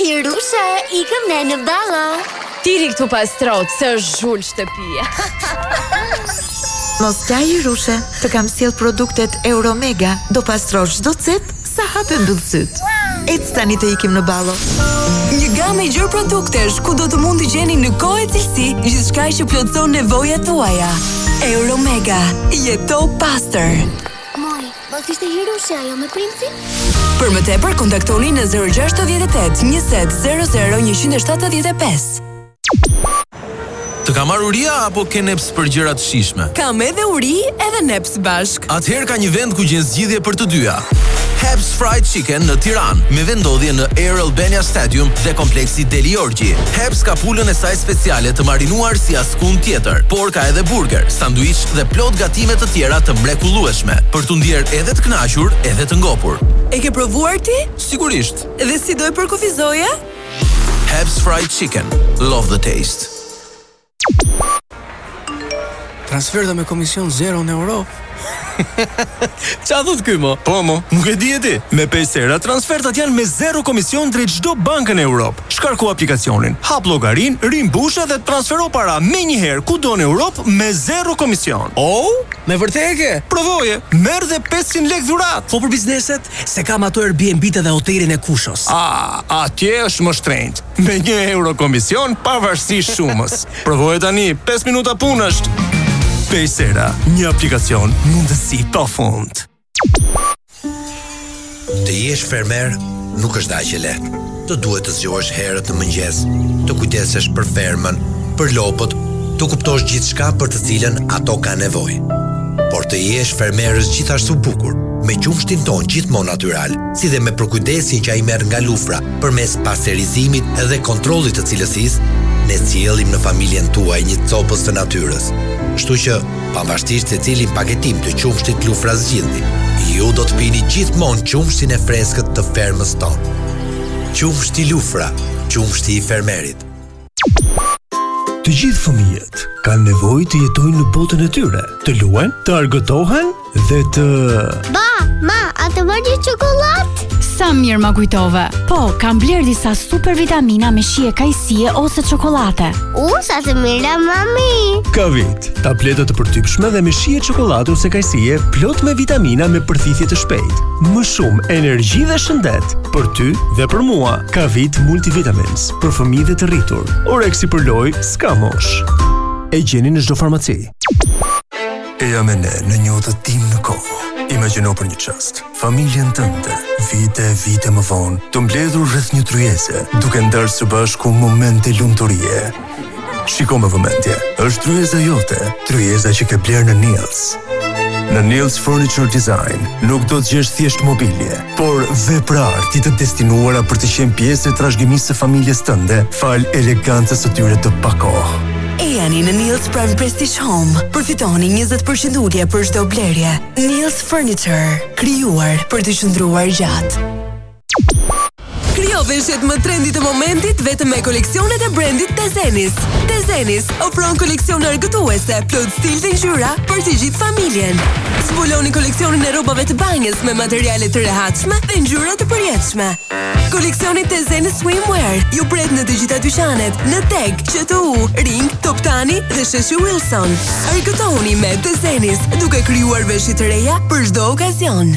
Hirusha, ikëm ne në ballo. Ti rri këtu pastro, se është zhul shtëpia. Mos qaj Hirushe, të kam sjellë produktet Euromega, do pastrosh çdo cep sa hap e mbyll sytë. Ec tani të ikim në ballo. Një gamë e gjerë produktesh ku do të mund të gjeni në kohë e cilësi gjithçka që plotëson nevojat tuaja. Euromega, jeto pastër. Mos ishte Hirushja ajo me princin? Për më tepër kontaktoni në 068 20 00 175. Të ka marrë uria apo ke neps për gjëra të shijshme? Kam edhe uri edhe neps bashkë. Atëherë ka një vend ku gjen zgjidhje për të dyja. Hebs Fried Chicken në Tiranë, me vendndodhje në Air Albania Stadium dhe kompleksi Deli Hebs ka pulën e saj speciale të marinuar si askund tjetër, por ka edhe burger, sanduiç dhe plot gatime të tjera të mrekullueshme, për t'u ndier edhe të kënaqur, edhe të ngopur. E ke provuar ti? Sigurisht. Dhe si do e përkufizoje? Hebs Fried Chicken, love the taste. Transferta me komision zero në Europë. Ça thotë ky mo? Po mo, nuk e dije ti. Me Paysera transfertat janë me zero komision drejt çdo banke në Europë. Shkarko aplikacionin, hap llogarinë, rimbushe dhe transfero para menjëherë kudo në Europë me zero komision. Oh! Me vërtet e ke? Provoje, merr dhe 500 lekë dhuratë. Po për bizneset? Se kam ato Airbnb-të dhe hotelin e Kushos. A, atje është më shtrenjtë. Me një euro komision, pavarësisht shumës. Provoje tani, 5 minuta punë është. Paysera, një aplikacion mundësi pa fund. Të jesh fermer nuk është aq e lehtë. Të duhet të zgjohesh herët në mëngjes, të kujdesesh për fermën, për lopët, të kuptosh gjithçka për të cilën ato kanë nevojë. Por të jesh fermer është gjithashtu bukur, me qumështin tonë gjithmonë natyral, si dhe me përkujdesjen që ai merr nga Lufra përmes pasterizimit dhe kontrollit të cilësisë, ne sjellim në familjen tuaj një copëz të natyrës. Kështu që, Pavarësisht se cilin paketim të qumështit Lufra zgjidhni, ju do të pini gjithmonë qumështin e freskët të fermës tonë. Qumështi Lufra, qumështi i fermerit. Të gjithë fëmijët kanë nevojë të jetojnë në botën e tyre, të luajnë, të argëtohen dhe të... Ba, ma, a të marr një çokollatë? Sa mirë ma kujtove. Po, kam blerë disa super vitamina me shije kajsie ose çokollate. U, sa të mira, mami! Kavit, tableta të përtypshme dhe me shije çokollate ose kajsie plot me vitamina me përthithje të shpejtë. Më shumë energji dhe shëndet për ty dhe për mua. Kavit multivitamins për fëmijë dhe të rritur. Oreksi për lojë s'ka moshë. E gjeni në çdo farmaci. Eja me ne në një udhëtim në kohë. Imagjino për një çast, familjen tënde, vite e vite më vonë, të mbledhur rreth një tryeze, duke ndarë së bashku momente lumturie. Shiko me vëmendje, është tryeza jote, tryeza që ke blerë në Nils. Në Nils Furniture Design nuk do të gjesh thjesht mobilje, Por vepra arti të destinuara për të qenë pjesë e trashëgimisë së familjes tënde, falë elegancës së tyre të pakohë. Ejani në Nils pranë Prestige Home. Përfitoni 20% ulje për çdo blerje. Nils Furniture, krijuar për të qëndruar gjatë. Krijo veshjet më trendy të momentit vetëm me koleksionet e brendit Tezenis. Tezenis ofron koleksione argëtuese, plot stil dhe ngjyra për të gjithë familjen. Zbuloni koleksionin e rrobave të banjës me materiale të rehatshme dhe ngjyra të përjetshme. Koleksioni Tezenis Swimwear ju pret në të gjitha dyqanet, në TEG, QTU, Ring, Toptani dhe Sheshi Wilson. Argëtohuni me Tezenis, duke krijuar veshje të reja për çdo okazion.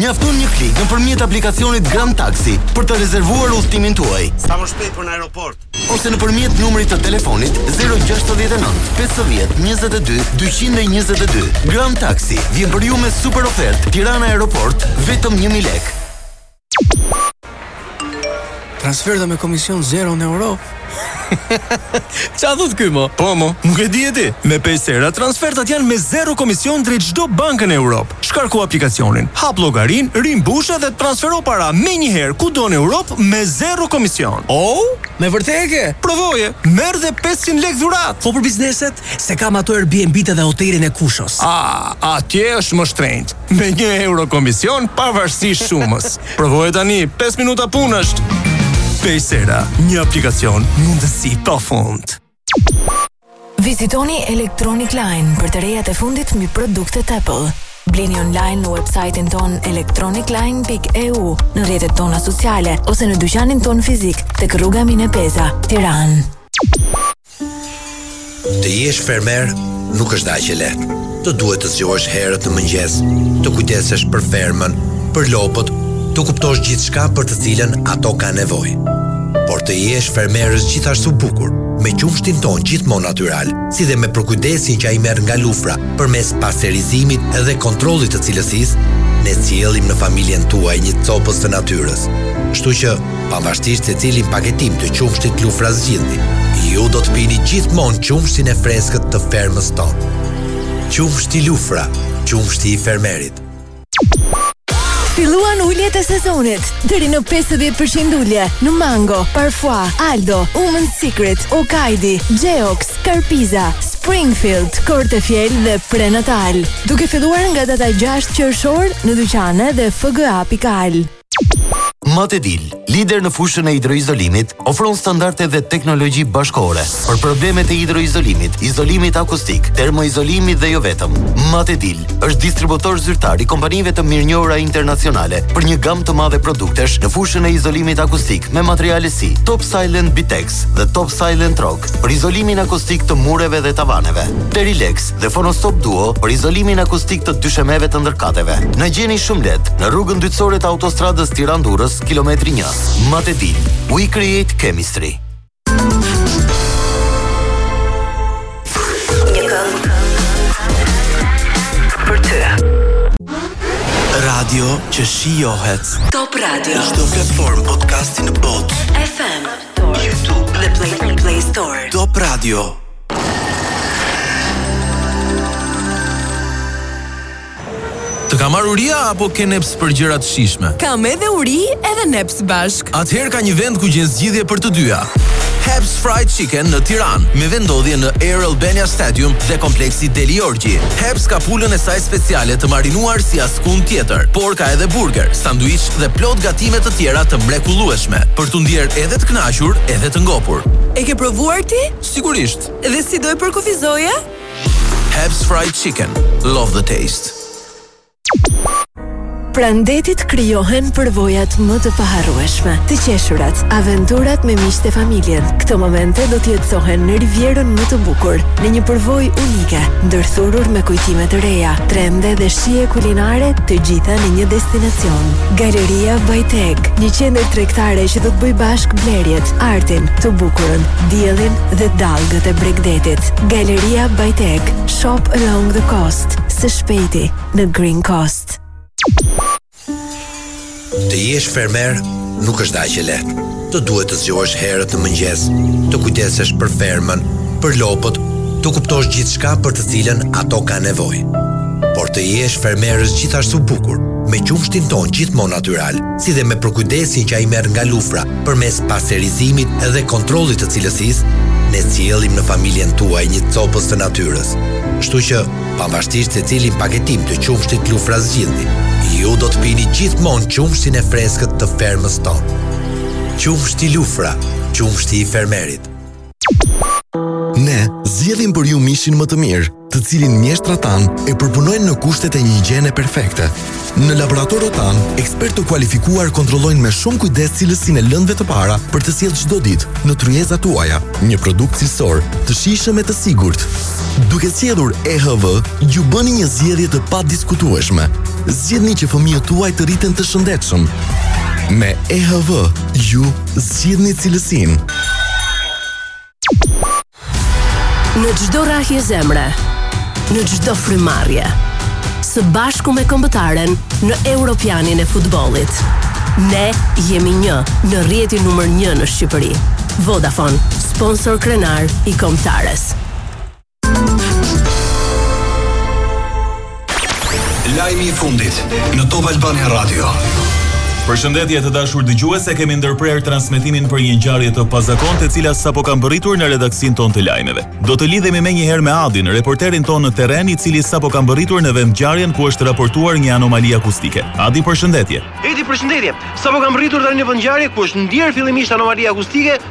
Mjafton një klik nëpërmjet aplikacionit Grand Taxi për të rezervuar udhëtimin tuaj. Sa më shpejt për në aeroport. Ose nëpërmjet numrit të telefonit 069 50 22 222. Grand Taxi vjen për ju me super ofertë Tirana Aeroport vetëm 1000 lekë. Transferta me komision zero në Europë. Ça thotë ky mo? Po mo, nuk e dije ti. Me Paysera transfertat janë me zero komision drejt çdo banke në Europë. Shkarko aplikacionin, hap llogarinë, rimbushe dhe transfero para menjëherë kudo në Europë me zero komision. Oh, me vërtet e ke? Provoje, merr dhe 500 lekë dhuratë. Po për bizneset? Se kam ato Airbnb-të dhe hotelin e Kushos. Ah, atje është më shtrenjtë. me një euro komision pavarësisht shumës. Provoje tani, 5 minuta punë është. Paysera, një aplikacion mundësi pa fund. Vizitoni Electronic Line për të rejat e fundit mbi produktet Apple. Blini online në website-in tonë electronicline.eu, në rrjetet tona sociale ose në dyqanin tonë fizik tek rruga Mine Peza, Tiranë. Të jesh fermer nuk është aq e lehtë. Të duhet të zgjohesh herët në mëngjes, të kujdesesh për fermën, për lopët, të kuptosh gjithçka për të cilën ato kanë nevojë. Por të jesh fermer është gjithashtu bukur, me qumështin tonë gjithmonë natyral, si dhe me përkujdesjen që ai merr nga Lufra përmes pasterizimit dhe kontrollit të cilësisë, ne sjellim në familjen tuaj një copëz të natyrës. Kështu që Pavarësisht se cilin paketim të qumështit Lufra zgjidhni, ju do të pini gjithmonë qumështin e freskët të fermës tonë. Qumështi Lufra, qumështi i fermerit. Filluan uljet e sezonit. Deri në 50% ulje në Mango, Parfois, Aldo, Women'secret, Okaidi, Geox, Carpisa, Springfield, Cortefiel dhe Prenatal. Duke filluar nga data 6 qershor në dyqane dhe fga.al. Matedil, lider në fushën e hidroizolimit, ofron standarde dhe teknologji bashkëkohore për problemet e hidroizolimit, izolimit akustik, termoizolimit dhe jo vetëm. Matedil është distributor zyrtar i kompanive të mirënjohura internacionale për një gamë të madhe produktesh në fushën e izolimit akustik me materiale si Top Silent Bitex dhe Top Silent Rock për izolimin akustik të mureve dhe tavaneve. Terilex, dhe Fonostop Duo për izolimin akustik të dyshemeve të ndërkateve. Na gjeni shumë lehtë, në rrugën dytësore të autostradës Tiranë-Durrës, kilometri 1. Matedil, we create chemistry. Radio që shijohet. Top Radio. Në çdo platformë podcasti në botë. FM, YouTube, Play Store. Top Radio. Të ka marrë uria apo ke neps për gjëra të shijshme? Kam edhe uri, edhe neps bashkë. Atëherë ka një vend ku gjen zgjidhje për të dyja. Hebs Fried Chicken në Tiranë, me vendodhje në Air Albania Stadium dhe kompleksi Delijorgji. Hebs ka pulën e saj speciale të marinuar si askund tjetër, por ka edhe burger, sanduiç dhe plot gatime të tjera të mrekullueshme, për t'u ndjerë edhe të kënaqur, edhe të ngopur. E ke provuar ti? Sigurisht. Dhe si do e përkufizoje? Hebs Fried Chicken. Love the taste. Pranë detit krijohen përvojat më të paharrueshme, të qeshurat, aventurat me miqtë e familjen. Këto momente do të jetësohen në Rivierën më të bukur, në një përvojë unike, ndërthurur me kujtime të reja, trende dhe shije kulinare, të gjitha në një destinacion. Galeria by TEG, një qendër tregtare që do të bëjë bashkë blerjet, artin, të bukurën. Diasporën, diellin dhe dallgët e bregdetit. Galeria by TEG, Shop Along the Coast, së shpejti në Green Coast. Të jesh fermer nuk është dhe aq e lehtë. Të duhet të zgjohesh herët në mëngjes, të kujdesesh për fermën, për lopët, të kuptosh gjithçka për të cilën ato kanë nevojë. Por të jesh fermer është gjithashtu bukur, me qumështin tonë gjithmonë natyral, si dhe me përkujdesjen që ai merr nga lufra përmes pasterizimit dhe kontrollit të cilësisë, ne sjellim në familjen tuaj një copëz të natyrës. Kështu që, pavarësisht se cilin paketim të qumështit lufra zgjidhni, ju do të pini gjithmonë qumështin e freskët të fermës sonë. Qumështi lufra, qumështi i fermerit. Ne zgjedhim për ju mishin më të mirë. të cilin mjeshtrat tanë e përpunojnë në kushtet e një higjene perfekte. Në laboratorët tanë, ekspertë të kualifikuar kontrollojnë me shumë kujdes cilësinë e lëndëve të para për të sjellë çdo ditë në tryezat tuaja një produkt cilësor, të shijshëm e të sigurt. Duke zgjedhur EHV, ju bëni një zgjedhje të padiskutueshme. Zgjidhni që fëmijët tuaj të rriten të shëndetshëm. Me EHV, ju zgjidhni cilësinë. Në çdo rrahje zemre, në çdo frymëmarrje, së bashku me kombëtaren në Europianin e futbollit. Ne jemi një në rrjetin numër 1 në Shqipëri. Vodafone, sponsor krenar i kombëtares. Lajmi i fundit në Top Albania Radio. Përshëndetje të dashur dëgjues, e kemi ndërprerë transmetimin për një ngjarje të pazakontë e cila sapo ka mbërritur në redaksinë tonë të lajmeve. Do të lidhemi menjëherë me Adin, reporterin tonë në terren, i cili sapo ka mbërritur në vendngjarjen ku është raportuar një anomali akustike. Adi, përshëndetje. Edi, përshëndetje. Sapo kam mbërritur tani në vendngjarje ku është ndjerë fillimisht anomalia akustike,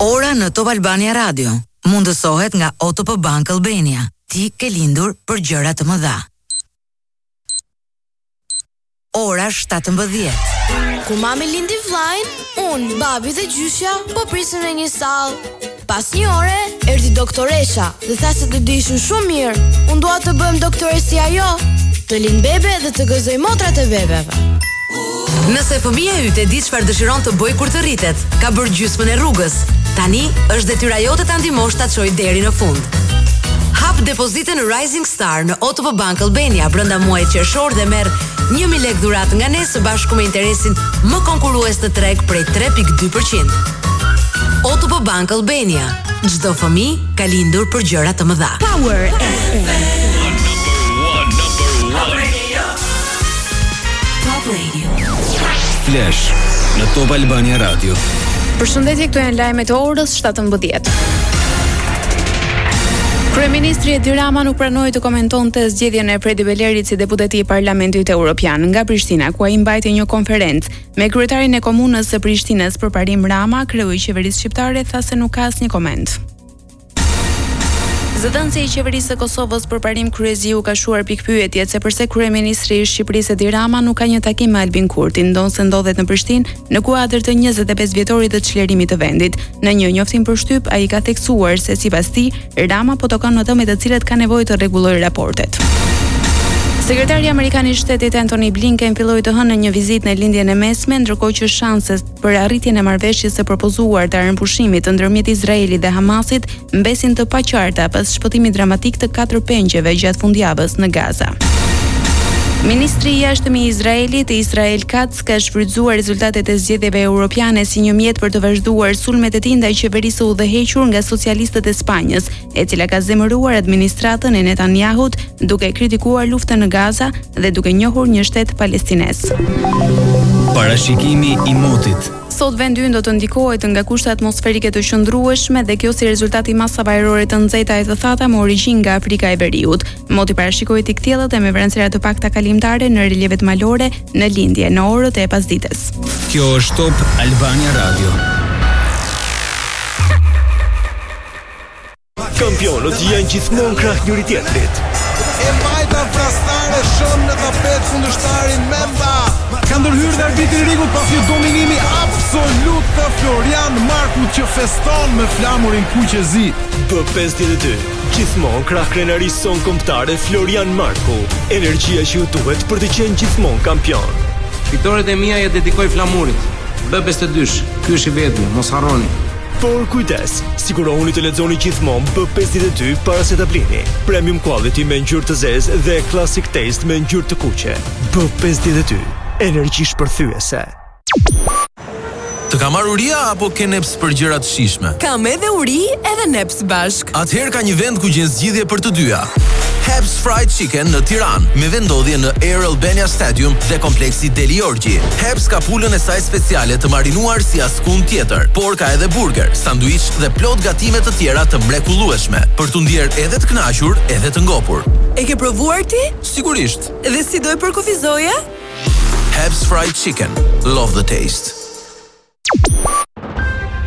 Ora në Top Albania Radio mundësohet nga OTP Bank Albania. Ti ke lindur për gjëra të mëdha. Ora shtatëmbëdhjetë. Kur mami lindi vëllain, unë, babi dhe gjyshja po prisnim në një sallë. Pas një ore, erdhi doktoresha dhe tha se të dy ishin shumë mirë. Unë dua të bëhem doktore si ajo, të lind bebe dhe të gëzoj motrat e bebeve. Nëse fëmija yt e di çfarë dëshiron të bëjë kur të rritet, ka bërë gjysmën e rrugës. Tani është detyra jote ta ndihmosh ta çojë deri në fund. Hap depozitën në Rising Star në OTP Bank Albania brenda muajit qershor dhe merr 1000 lekë dhuratë nga ne së bashku me interesin më konkurrues në treg prej 3.2%. OTP Bank Albania, çdo fëmijë ka lindur për gjëra të mëdha. Power FM. Flash në Top Albania Radio. Përshëndetje, këto janë lajmet e orës 17. Kryeministri Edi Rama nuk pranoi të komentonte zgjedhjen e Fredi Belerit si deputeti i Parlamentit Evropian nga Prishtina, ku ai mbajti një konferencë me kryetarin e komunës së Prishtinës Përparim Rama, kreu i qeverisë shqiptare tha se nuk ka asnjë koment. Zëdhënësi i Qeverisë së Kosovës, Përparim Kryeziu ka shuar pikëpyetjet se përse kryeministri i Shqipërisë Edi Rama nuk ka një takim me Albin Kurtin, ndonëse ndodhet në Prishtinë në kuadër të njëzet e pesë vjetorit të çlirimit të vendit. Në një njoftim për shtyp, ai ka theksuar se sipas tij, Rama po takon ata me të cilët ka nevojë të rregullojë raportet. Sekretari amerikan i Shtetit Antony Blinken filloi të hënën një vizitë në Lindjen e Mesme, ndërkohë që shanset për arritjen e marrëveshjes së propozuar të armëpushimit ndërmjet Izraelit dhe Hamasit mbesin të paqarta pas shpëtimit dramatik të katër pengjeve gjatë fundjavës në Gaza. Ministri i Jashtëm i Izraelit, Israel Katz, ka shfrytëzuar rezultatet e zgjedhjeve europiane si një mjet për të vazhduar sulmet e tij ndaj qeverisë së udhëhequr nga socialistët e Spanjës, e cila ka zemëruar administratën e Netanyahut duke kritikuar luftën në Gaza dhe duke njohur një shtet palestinez. Parashikimi i motit. Sot vendi ynë do të ndikohet nga kushte atmosferike të qëndrueshme dhe kjo si rezultat i masave ajrore të nxehta e të thata me origjinë nga Afrika e Veriut. Moti parashikohet i kthjellët e me vranësira të pakta kalimtare në relievet malore në lindje në orët e pasdites. Kjo është Top Albania Radio. Kampionët janë gjithmonë krah njëri tjetrit. E majta frastare shon në tapet kundërshtarin Memba. Ka ndërhyrë dhe arbitri Rigu pas një dominimi absolut të Florian Marku që feston me flamurin kuq e zi. B52, gjithmonë krah krenarisë sonë kombëtare Florian Marku, energjia që ju duhet për të qenë gjithmonë kampion. Fitoret e mia ja dedikoj flamurit. B52, ky është i vetmi, mos harroni. Por kujdes, sigurohuni të lexoni gjithmonë B52 para se ta blini. Premium quality me ngjyrë të zezë dhe classic taste me ngjyrë të kuqe. B52, energji shpërthyese. Të ka marrë uria apo ke neps për gjëra të shijshme? Kam edhe uri, edhe neps bashkë. Atëherë ka një vend ku gjen zgjidhje për të dyja. Hap's Fried Chicken në Tiranë, me vendndodhje në Air Albania Stadium dhe kompleksi Delijorgji. Hap's ka pulën e saj speciale të marinuar si askund tjetër, por ka edhe burger, sanduiç dhe plot gatime të tjera të mrekullueshme, për t'u ndjerë edhe të kënaqur, edhe të ngopur. E ke provuar ti? Sigurisht! Dhe si do e përkufizoje? Hap's Fried Chicken, love the taste.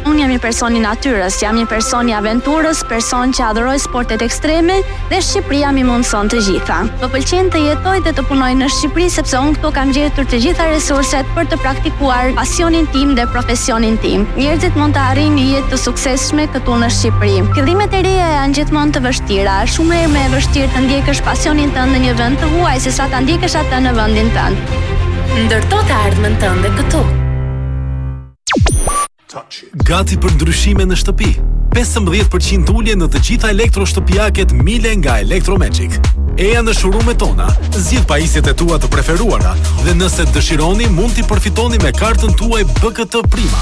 Unë jam një person i natyrës, jam një person i aventurës, person që adhuroj sportet ekstreme dhe Shqipëria m'i mundëson të gjitha. Më pëlqen të jetoj dhe të punoj në Shqipëri sepse unë këtu kam gjetur të gjitha resurset për të praktikuar pasionin tim dhe profesionin tim. Njerëzit mund të arrijnë një jetë të suksesshme këtu në Shqipëri. Fillimet e reja janë gjithmonë të vështira, është shumë herë më e vështirë të ndjekësh pasionin tënd në një vend të huaj sesa ta ndjekësh atë në vendin tënd. Ndërto të ardhmen tënde këtu. Gati për ndryshime në shtëpi. 15% ulje në të gjitha elektroshtëpiaket Miele nga Electro Magic. Eja në showroom-et tona, zgjidh pajisjet e tua të preferuara dhe nëse dëshironi mund t'i përfitoni me kartën tuaj BKT Prima.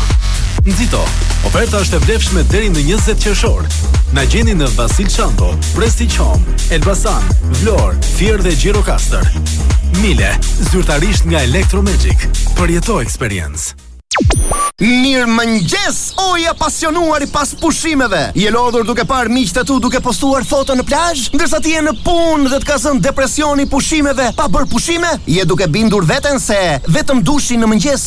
Nxito, oferta është e vlefshme deri në 20 qershor. Na gjeni në Vasil Shanto, Prestige Home, Elbasan, Vlorë, Fier dhe Gjirokastër. Miele, zyrtarisht nga Electro Magic. Përjeto eksperiencën. Mirëmëngjes, o i apasionuari pas pushimeve Je lodhur duke parë miqtë e tu duke postuar foto në plazh Ndërsa ti je në punë dhe të ka zënë depresioni i pushimeve Pa bërë pushime, je duke bindur veten se Vetëm dushi në mëngjes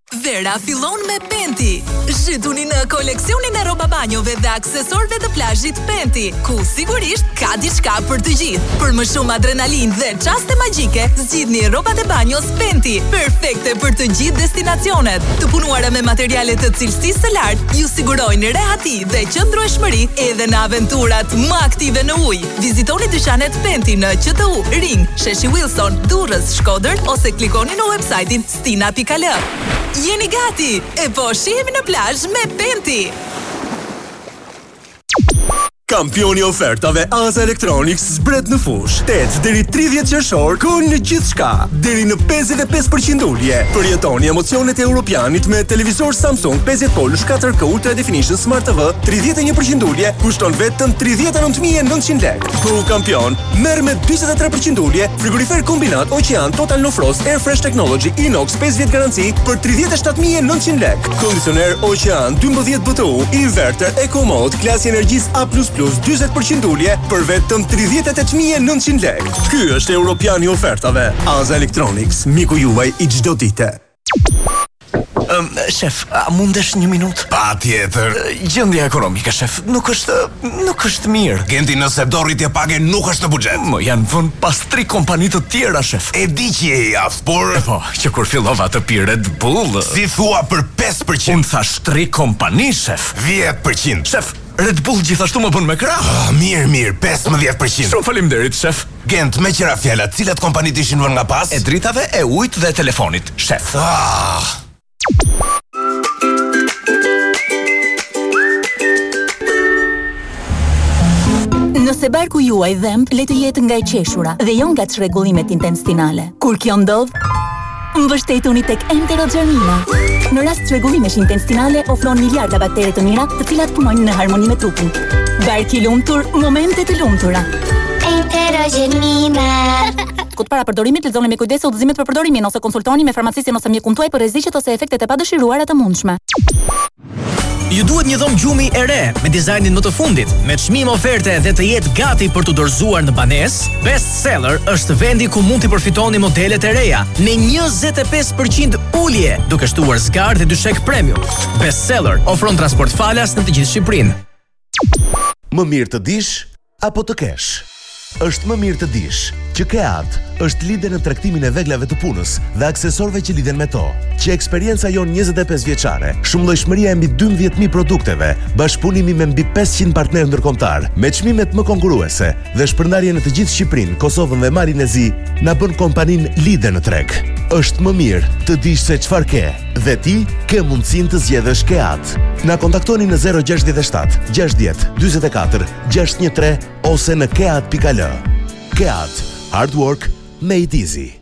Vera fillon me Penti. Zhytuni në koleksionin e rroba banjove dhe aksesorëve të plazhit Penti, ku sigurisht ka diçka për të gjithë. Për më shumë adrenalinë dhe çaste magjike, zgjidhni rrobat e banjos Penti, perfekte për të gjithë destinacionet. Të punuara me materiale të cilësisë së lartë ju sigurojnë rehati dhe qëndrueshmëri edhe në aventurat më aktive në ujë. Vizitoni dyqanet Penti në QTU, Ring, Sheshi Uillson, Durrës, Shkodër ose klikoni në websajtin Stina.al. Jeni gati! E po shihemi në plazh me Penti! Kampioni i ofertave Aza Electronics zbret në fushë. 8 deri 30 qershor gol në gjithçka deri në 55% ulje. Përjetoni emocionet e europianit me televizor Samsung 50 polësh 4K Ultra Definition Smart TV, 31% ulje kushton vetëm 39900 lekë. Ku kampion Merr me 43% ulje frigorifer kombinat Ocean Total No Frost Air Fresh Technology Inox 5 vjet garanci për 37900 lekë. Kondicioner Ocean 12 BTU inverter Eco Mode klasi i energjisë A++ 40% ulje për vetëm 38900 lekë. Ky është Europiani i ofertave. Aza Electronics, miku juaj i çdo dite. Um, shef, a mundesh një minutë? Patjetër. Gjendja ekonomike, shef, nuk është, nuk është mirë. Genti nëse do rritje page nuk është në buxhet. Më janë vënë pas tri kompani të tjera, shef. E di që je i aftë, por... E po, që kur fillova të pi Red Bull... Si thua për 5%? Unë thashë tri kompani, shef. 10%. Shef, Red Bull gjithashtu më bën me krahë. Ah, mirë, mirë, 15%. Shumë faleminderit, shef. Gent meqë ra fjala cilat kompanitë ishin vënë nga pas? E dritave e ujit dhe e telefonit shef. Aah. Nëse barku juaj dhemb, le të jetë nga e qeshura dhe jo nga çrregullimet intestinale. Kur kjo ndodh, Mbështetuni tek Enterogermina. Në rast çrregullimesh intestinale ofron miliarda baktere të mira, të cilat punojnë në harmoni me trupin. Bark i lumtur, momente të lumtura. Enterogermina. Kujdes, para përdorimit lexoni me kujdes udhëzimet për përdorimin ose konsultohuni me farmacistin ose mjekun tuaj për rreziqet ose efektet e padëshiruara të mundshme. Ju duhet një dhomë gjumi e re me dizajnin më të fundit, me çmim oferte dhe të jetë gati për t'u dorëzuar në banesë? Best Seller është vendi ku mund të përfitoni modelet e reja me 25% ulje, duke shtuar zgarë dhe dyshek premium. Best Seller ofron transport falas në të gjithë Shqipërinë. Më mirë të dish Apo të kesh. Është më mirë të dish që KEAT është lider në tregtimin e veglave të punës dhe aksesorëve që lidhen me to. Që eksperienca jonë 25 vjeçare, shumëllojshmëria e mbi 12.000 produkteve, bashkëpunimi me mbi 500 partnerë ndërkombëtarë, me çmimet më konkurruese dhe shpërndarje në të gjithë Shqipërinë, Kosovën dhe Malin e Zi, na bën kompaninë lider në treg. Është më mirë të dish se çfarë ke dhe ti ke mundësinë të zgjedhësh KEAT. Na kontaktoni në 067 60 44 613 ose në keat.al. Keat, hard work, made easy.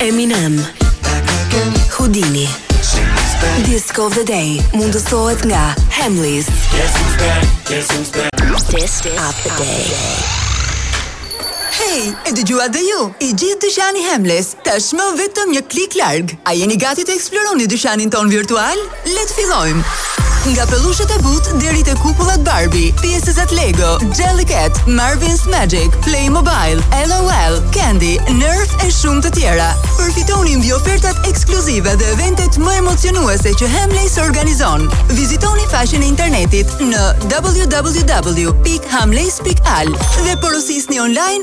Eminem Houdini Disc of the Day mundësohet nga Hamleys Disc of the Day Hej, e dëgjuat dhe ju, i gjithë dyqani Hamleys, Tashmë vetëm një klik larg! A jeni gati të eksploroni dyqanin tonë virtual? Le të fillojmë! Nga pelushët e butë deri te kukullat Barbie, pjesëzat e Lego, Jellycat, Marvin's Magic, Playmobil, LOL, Candy, Nerf e shumë të tjera. Përfitoni mbi ofertat ekskluzive dhe eventet më emocionuese që Hamleys organizon. Vizitoni faqen e internetit në www.hamleys.al dhe porosisni online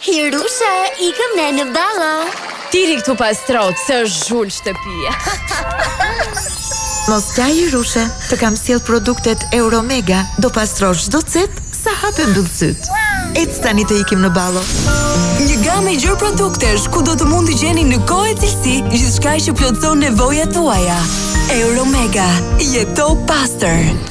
Hirushe, ikëm ne në ballo. Ti rri këtu pastro, se është zhul shtëpia. Mos qaj Hirushe, të kam sjellë produktet Euromega, do pastrosh çdo cep sa hap e mbyll sytë. Ec tani të ikim në ballo. Një gamë e gjerë produktesh ku do të mund të gjeni në kohë e cilësi gjithçka që plotëson nevojat tuaja. Euromega, jeto pastër.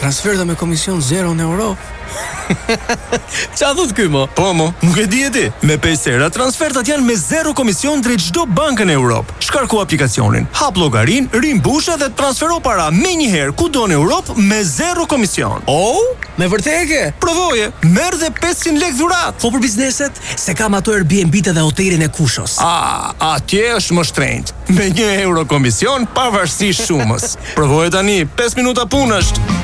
Transferta me komision zero në Europë. Ça thotë ky mo? Po mo, nuk e dije ti. Me Paysera transfertat janë me zero komision drejt çdo banke në Europë. Shkarko aplikacionin, hap llogarinë, rimbushe dhe transfero para menjëherë kudo në Europë me zero komision. Oh, me vërtet e ke? Provoje, merr dhe 500 lekë dhuratë. Po për bizneset? Se kam ato Airbnb-të dhe hotelin e Kushos. Ah, atje është më shtrenjtë. me një euro komision pavarësisht shumës. Provoje tani, 5 minuta punë është.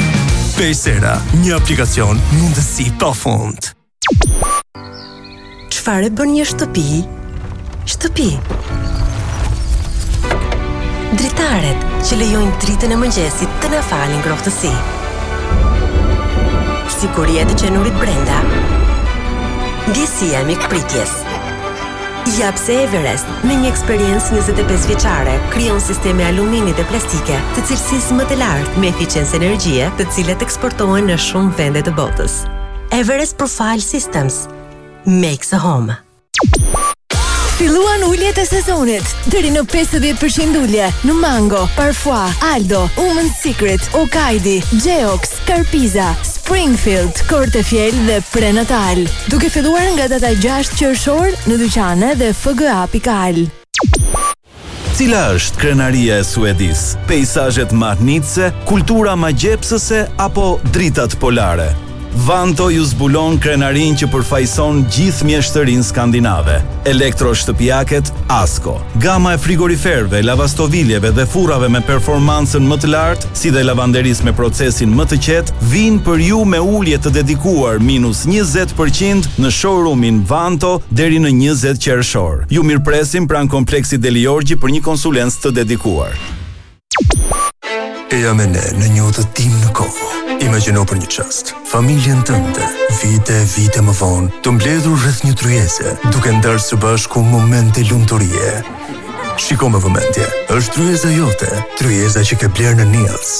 Paysera, një aplikacion mundësi pa fund. Çfarë e bën një shtëpi? Shtëpi. Dritaret që lejojnë dritën e mëngjesit të na falin ngrohtësi. Siguria e të qenurit brenda. Ndjesia e mikpritjes. Ja pse Everest, me një eksperiencë 25 vjeçare, krijon sisteme alumini dhe plastike të cilësisë më të lartë me eficiencë energjie, të cilat eksportohen në shumë vende të botës. Everest Profile Systems makes a home. Filluan uljet e sezonit. Deri në 50% ulje në Mango, Parfois, Aldo, Women'secret, Okaidi, Geox, Carpisa, Springfield, Cortefiel dhe Prenatal. Duke filluar nga data 6 qershor në dyqane dhe fga.al. Cila është krenaria e Suedisë? Pejsazhet mahnitëse, kultura magjepsëse apo dritat polare? Vanto ju zbulon krenarinë që përfaqëson gjithë mjeshtërinë skandinave. Elektroshtëpiaket Asko. Gama e frigoriferëve, lavastoviljeve dhe furrave me performancën më të lartë, si dhe lavanderisë me procesin më të qetë, vijnë për ju me ulje të dedikuar minus njëzet për qind në showroom-in Vanto deri në njëzet qershor. Ju mirëpresim pranë Kompleksit Delijorgji për një konsulencë të dedikuar. Eja me ne në një udhëtim në kohë. Imagjino për një çast, familjen tënde, vite e vite më vonë, të mbledhur rreth një tryeze, duke ndarë së bashku momente lumturie. Shiko me vëmendje, është tryeza jote, tryeza që ke blerë në Nils.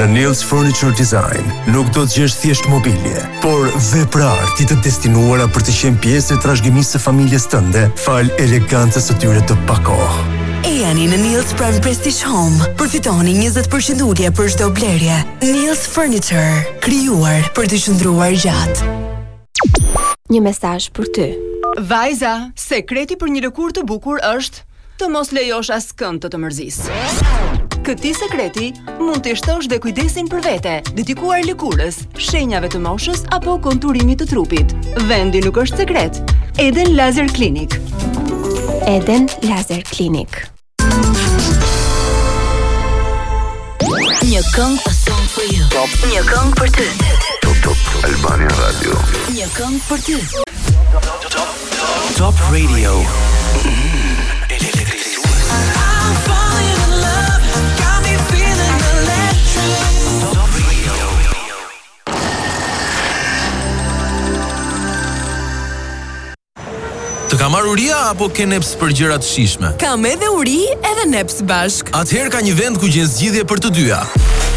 Në Nils Furniture Design nuk do të gjesh thjesht mobilje, Por vepra arti të destinuara për të qenë pjesë e trashëgimisë së familjes tënde, falë elegancës së tyre të pakohë. Ejani në Nils pranë Prestige Home. Përfitoni 20% ulje për çdo blerje. Nils Furniture, krijuar për të qëndruar gjatë. Një mesazh për ty. Vajza, sekreti për një lëkurë të bukur është Të mos lejosh askënd të të mërzisë. Këtij sekreti mund t'i shtosh dhe kujdesin për vete, dedikuar lëkurës, shenjave të moshës apo konturimit të trupit. Vendi nuk është sekret. Eden Laser Clinic. Eden Laser Clinic. Një këngë për, song for you. Top. Një këngë për ty. Top Top Albania Radio. Një këngë për ty. Top Radio. Të ka marrë uria apo ke neps për gjëra të shijshme? Kam edhe uri, edhe neps bashkë. Atëherë ka një vend ku gjen zgjidhje për të dyja.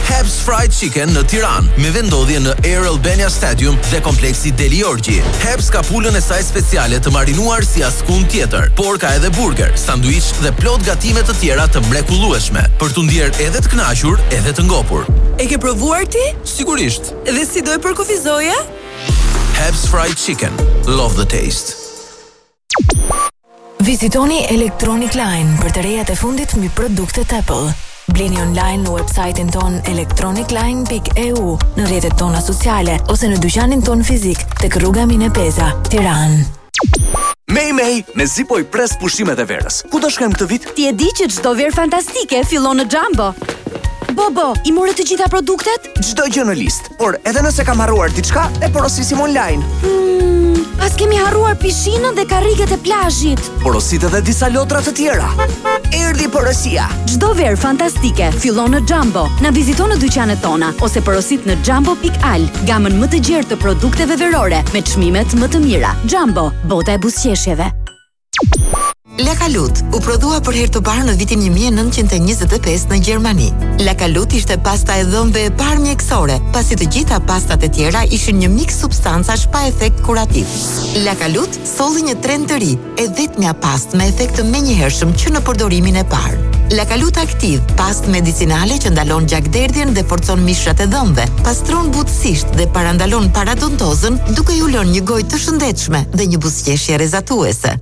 Heb's Fried Chicken në Tiranë, me vendndodhje në Air Albania Stadium dhe kompleksi Delijorgji. Heb's ka pulën e saj speciale të marinuar si askund tjetër, por ka edhe burger, sanduiç dhe plot gatime të tjera të mrekullueshme, për t'u ndier edhe të kënaqur, edhe të ngopur. E ke provuar ti? Sigurisht! Dhe si do e përkufizoje? Heb's Fried Chicken, love the taste. Vizitoni Electronic Line për të rejat e fundit mbi produktet Apple. Blini online në website-in tonë electronicline.eu, në rrjetet tona sociale ose në dyqanin tonë fizik tek rruga Mine Peza, Tiranë. Mej mej, mezi po i pres pushimet e verës. Ku do shkojmë këtë vit? Ti e di që çdo verë fantastike fillon në Jumbo. Bobo, i more të gjitha produktet? Çdo gjë në listë. Por edhe nëse kam harruar diçka, e porosisim online. Hmm, paskemi harruar pishinën dhe karriget e plazhit. Porosit edhe disa lodra të tjera. Erdhi porosia. Çdo verë fantastike fillon në Jumbo. Na vizito në dyqanet tona ose porosit në jumbo.al, gamën më të gjerë të produkteve verore me çmimet më të mira. Jumbo, bota e buzëqeshjeve. Lacalut u prodhua për herë të parë në vitin 1925 në Gjermani. Lacalut ishte pasta e dhëmbëve e parë mjekësore, pasi të gjitha pastat e tjera ishin një miks substancash pa efekt kurativ. Lacalut solli një trend të ri, e vetmja pastë me efekt të menjëhershëm që në përdorimin e parë. Lacalut Aktiv, pastë medicinale që ndalon gjakderdhjen dhe forcon mishrat e dhëmbëve, pastron butësisht dhe parandalon paradontozën, duke ju lënë një gojë të shëndetshme dhe një qeshje rrezatuese.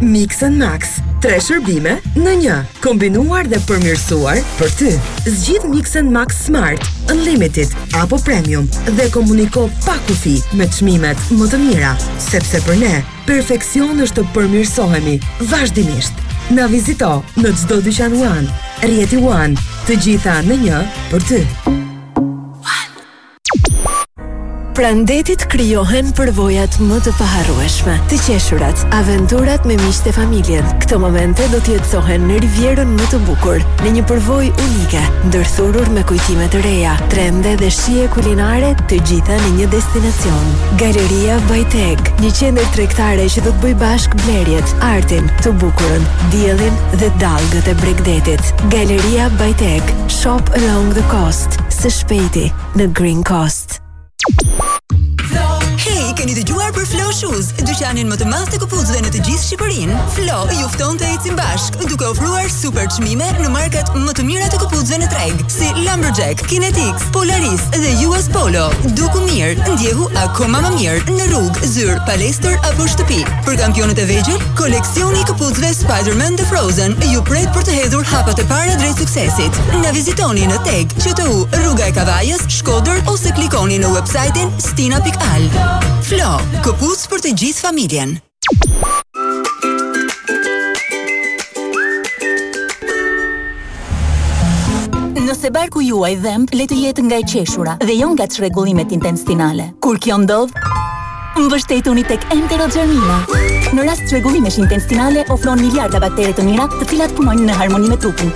Mix and Max, tre shërbime në një, kombinuar dhe përmirësuar për ty. Zgjidh Mix and Max Smart, Unlimited apo Premium dhe komuniko pa kufi me çmimet më të mira, sepse për ne perfeksioni është të përmirësohemi vazhdimisht. Na vizito në çdo dyqan One, rrjeti One, të gjitha në një për ty. Pranë detit krijohen përvojat më të paharrueshme, të qeshurat, aventurat me miqtë e familjen. Këto momente do të jetësohen në Rivierën më të bukur, në një përvojë unike, ndërthurur me kujtime të reja, trende dhe shije kulinare, të gjitha në një destinacion. Galeria by TEG, një qendër tregtare që do të bëjë bashkë blerjet, artin, të bukurën, diellin dhe dallgët e bregdetit. Galeria by TEG, shop along the coast. shpejti në Green Coast. Hej, keni dëgjuar për Flo Shoes, dyqanin më të madh të këpucëve në të gjithë Shqipërinë. Flo ju fton të ecim bashkë, duke ofruar super çmime në markat më të mira të këpucëve në treg, si Lumberjack, Kinetix, Polaris dhe US Polo. Duku mirë, ndjehu akoma më mirë në rrugë, zyrë, palestër apo shtëpi. Për kampionët e vegjël, koleksioni i këpucëve Spider-Man dhe Frozen ju pret për të hedhur hapat e para drejt suksesit. Vizitoni në TEG, QTU, Rruga e Kavajës, Shkodër ose klikoni në websajtin stina.al. Flo, këpucë për të gjithë familjen. Nëse barku juaj dhemb, le të jetë nga e qeshura dhe jo nga çrregullimet intestinale. Kur kjo ndodh, Mbështetuni tek Enterogermina. Në rast çrregullimesh intestinale ofron miliarda baktere të mira, të cilat punojnë në harmoni me trupin.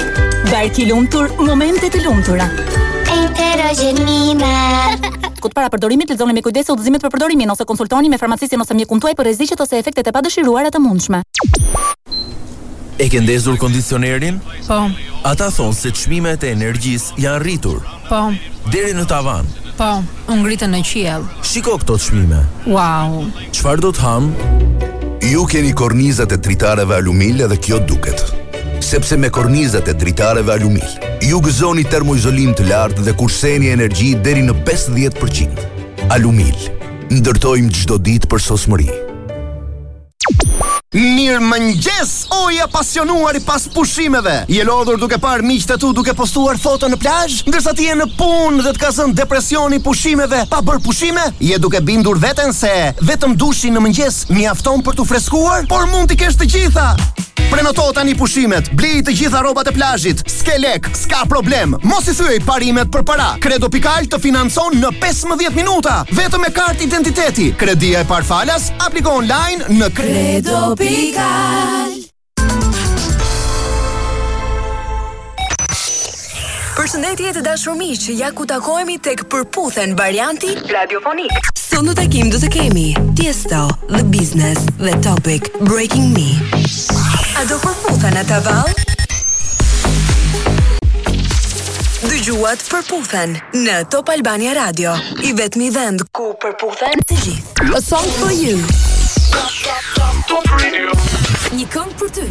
Bark i lumtur, momente të lumtura. Enterogermina. Kut para përdorimit lexoni me kujdes udhëzimet për përdorimin ose konsultoni me farmacistin ose mjekun tuaj për rreziqet ose efektet e padëshiruara të mundshme. E ke ndezur kondicionerin? Po. Ata thonë se çmimet e energjisë janë rritur. Po. Deri në tavan. Po, u ngritën në qiell. Shiko këto çmime. Wow. Çfarë do të hamë? Ju keni kornizat e dritareve Alumil dhe kjo duket. Sepse me kornizat e dritareve Alumil, ju gëzoni termoizolim të lartë dhe kurseni energji deri në 50%. Alumil, ndërtojmë çdo ditë përsosmëri. Mirëmëngjes o i apasionuari pas pushimeve. Je lodhur duke parë miqtë e tu duke postuar foto në plazh, ndërsa ti je në punë dhe të ka zënë depresioni i pushimeve pa bërë pushime? Je duke bindur veten se vetëm dushi në mëngjes mjafton për t'u freskuar? Por mund t'i kesh të gjitha! Prenoto tani pushimet, bli të gjitha rrobat e plazhit, s'ke lek, s'ka problem. Mos i thyej parimet për para. Kredo.al të financon në 15 minuta, vetëm me kartë identiteti. Kredia e parë falas Apliko online në kredo.al Përshëndetje të dashur miq, ja ku takohemi tek përputhen varianti radiofonik. Sot në takim do të kemi Tiesto, The Business dhe Topic, Breaking Me. A do përputhen ata vallë? Dëgjo Përputhen në Top Albania Radio, i vetmi vend ku përputhen të gjithë. A song for you. Një këngë për ty.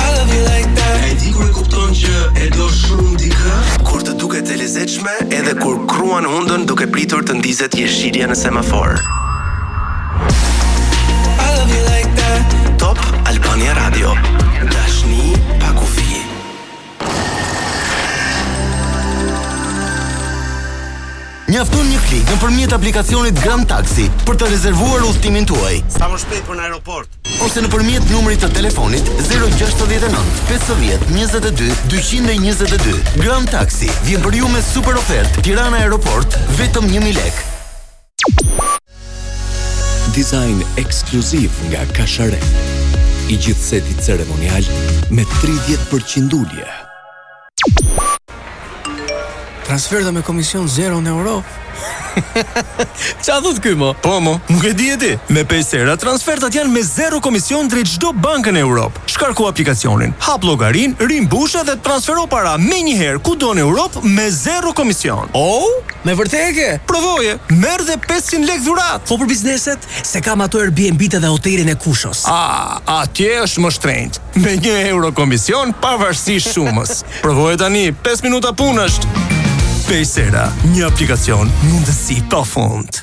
E di kur e kupton që e do shumë dikë? Kur të duket e lezetshme, edhe kur kruan hundën duke pritur të ndizet jeshilja në semafor. Top Albania Radio. Dashni pa kufi. Mjafton një klik nëpërmjet aplikacionit Grand Taxi për të rezervuar udhëtimin tuaj. Sa më shpejt për në aeroport. Ose nëpërmjet numrit të telefonit 069 50 22 222. Grand Taxi vjen për ju me super ofertë Tirana Aeroport vetëm 1000 lekë. Dizajn ekskluziv nga Cacharel. I gjithë seti ceremonial me 30% ulje. Transferta me komision zero në Europë. Ça thotë ky mo? Po mo, nuk e dije ti. Me Paysera transfertat janë me zero komision drejt çdo banke në Europë. Shkarko aplikacionin, hap llogarinë, rimbushe dhe transfero para menjëherë kudo në Europë me zero komision. Oh! Me vërtet e ke? Provoje, merr dhe pesëqind lekë dhuratë. Po për bizneset? Se kam ato Airbnb-të dhe hotelin e Kushos. Ah, atje është më shtrenjtë. Me një euro komision pavarësisht shumës. Provoje tani, pesë minuta punë është. Paysera, një aplikacion, mundësi pa fund.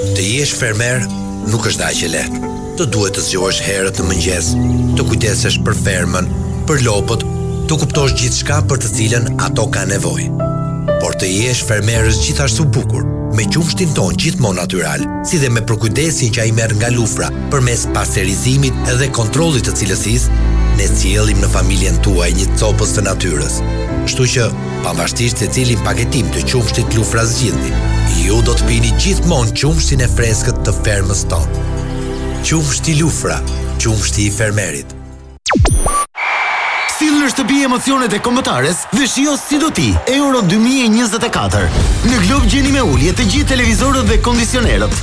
Të jesh fermer nuk është aq e lehtë. Të duhet të zgjohesh herët në mëngjes, të kujdesesh për fermën, për lopët, të kuptosh gjithçka për të cilën ato kanë nevojë. Por të jesh fermer është gjithashtu bukur, me qumështin tonë gjithmonë natyral, si dhe me përkujdesin që ai merr nga Lufra përmes pasterizimit dhe kontrollit të cilësisë, ne sjellim në familjen tuaj një copëz të natyrës. Kështu që Pavarësisht se cilin paketim të qumështit Lufra zgjidhni, ju do të pini gjithmonë qumështin e freskët të fermës tonë. Qumështi Lufra, qumështi i fermerit. Sill në shtëpi emocionet e kombëtares dhe shijo si do ti Euro 2024. Në Globe gjeni me ulje të gjithë televizorët dhe kondicionerët.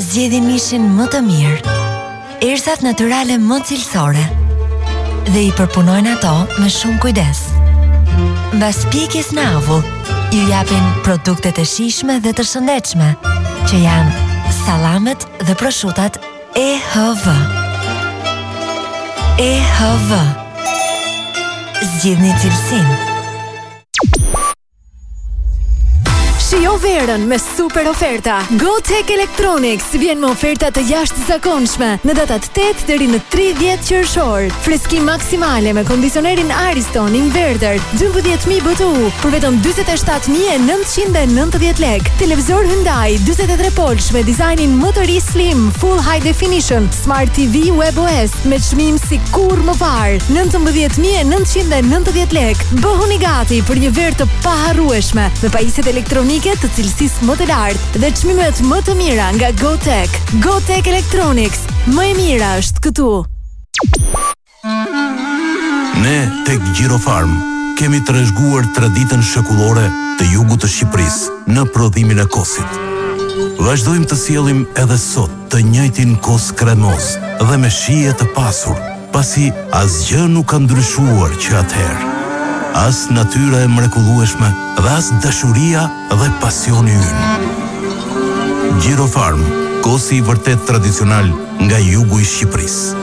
Zgjedhin mishin më të mirë, erëzat natyrale më cilësore dhe i përpunojnë ato me shumë kujdes. Mbas pjekjes në avull, ju japin produktet e shijshme dhe të shëndetshme, që janë salamet dhe proshutat EHV. EHV. Zgjidhni cilësinë. Shijo verën me super oferta. GoTech Electronics vjen me oferta të jashtëzakonshme në datat 8 deri në 30 qershor. Freskim maksimale me kondicionerin Ariston Inverter 12000 BTU për vetëm 47990 lekë. Televizor Hyundai 43 polsh me dizajnin më të ri slim, full high definition, Smart TV WebOS me çmim si kurrë më parë, 19990 lekë. Bëhuni gati për një verë të paharrueshme me pajisjet elektronike të cilësisë më të lartë dhe çmimet më të mira nga GoTech. GoTech Electronics, më e mira është këtu. Ne tek Gjirofarm kemi trashëguar traditën shekullore të jugut të Shqipërisë në prodhimin e kosit. Vazhdojmë të sjellim edhe sot të njëjtin kos kremoz dhe me shije të pasur, Pasi asgjë nuk ka ndryshuar që atëherë, as natyra e mrekullueshme dhe as dashuria dhe pasioni ynë. Gjirofarm, kosi i vërtetë tradicional nga jugu i Shqipërisë.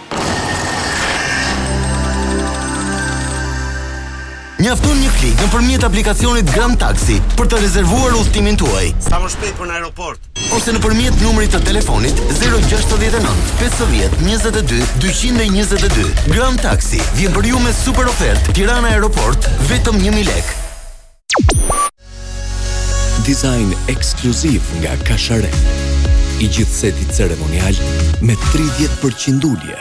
Mjafton një klik nëpërmjet aplikacionit Grand Taxi për të rezervuar udhëtimin tuaj. Sa më shpejt për në aeroport. Ose nëpërmjet numrit të telefonit 069 50 22 222. Grand Taxi vjen për ju me super ofertë Tiranë Aeroport vetëm 1000 lekë. Dizajn ekskluziv nga Kashare. I gjithë seti ceremonial me 30% ulje.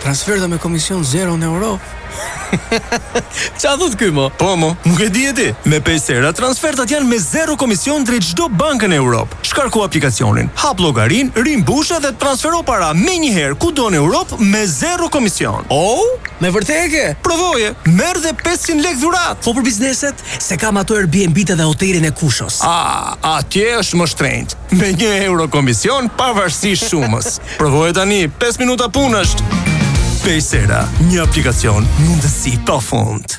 Transferta me komision zero në Europë. Ça thotë ky mo? Po mo, nuk e dije ti. Me Paysera transfertat janë me zero komision drejt çdo banke në Europë. Shkarko aplikacionin, hap llogarinë, rimbushe dhe transfero para menjëherë kudo në Europë me zero komision. Oh! Me vërtet e ke? Provoje, merr dhe pesëqind lekë dhuratë. Po për bizneset? Se kam ato Airbnb-të dhe hotelin e Kushos. Ah, atje është më shtrenjtë. Me një euro komision pavarësisht shumës. Provoje tani, pesë minuta punë është. Paysera, një aplikacion, mundësi pa fund.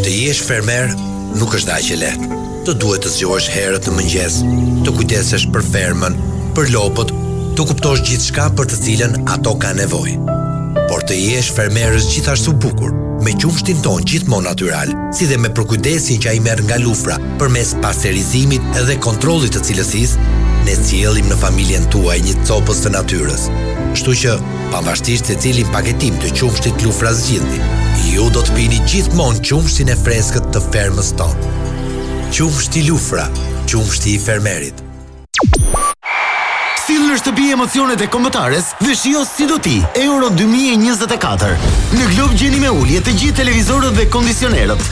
Të jesh fermer nuk është aq e lehtë. Të duhet të zgjohesh herët në mëngjes, të kujdesesh për fermën, për lopët, të kuptosh gjithçka për të cilën ato kanë nevojë. Por të jesh fermer është gjithashtu bukur, me qumështin tonë gjithmonë natyral, si dhe me përkujdesjen që ai merr nga lufra përmes pasterizimit dhe kontrollit të cilësisë, ne sjellim në familjen tuaj një copëz të natyrës. Kështu që Pavarësisht se cilin paketim të qumështit lufra zgjidhni, ju do të pini gjithmonë qumështin e freskët të fermës tonë. Qumështi lufra, qumështi i fermerit. Sill në shtëpi emocionet e kombëtares dhe shijo si do ti Euro 2024. Në Glob gjeni me ulje të gjithë televizorët dhe kondicionerët.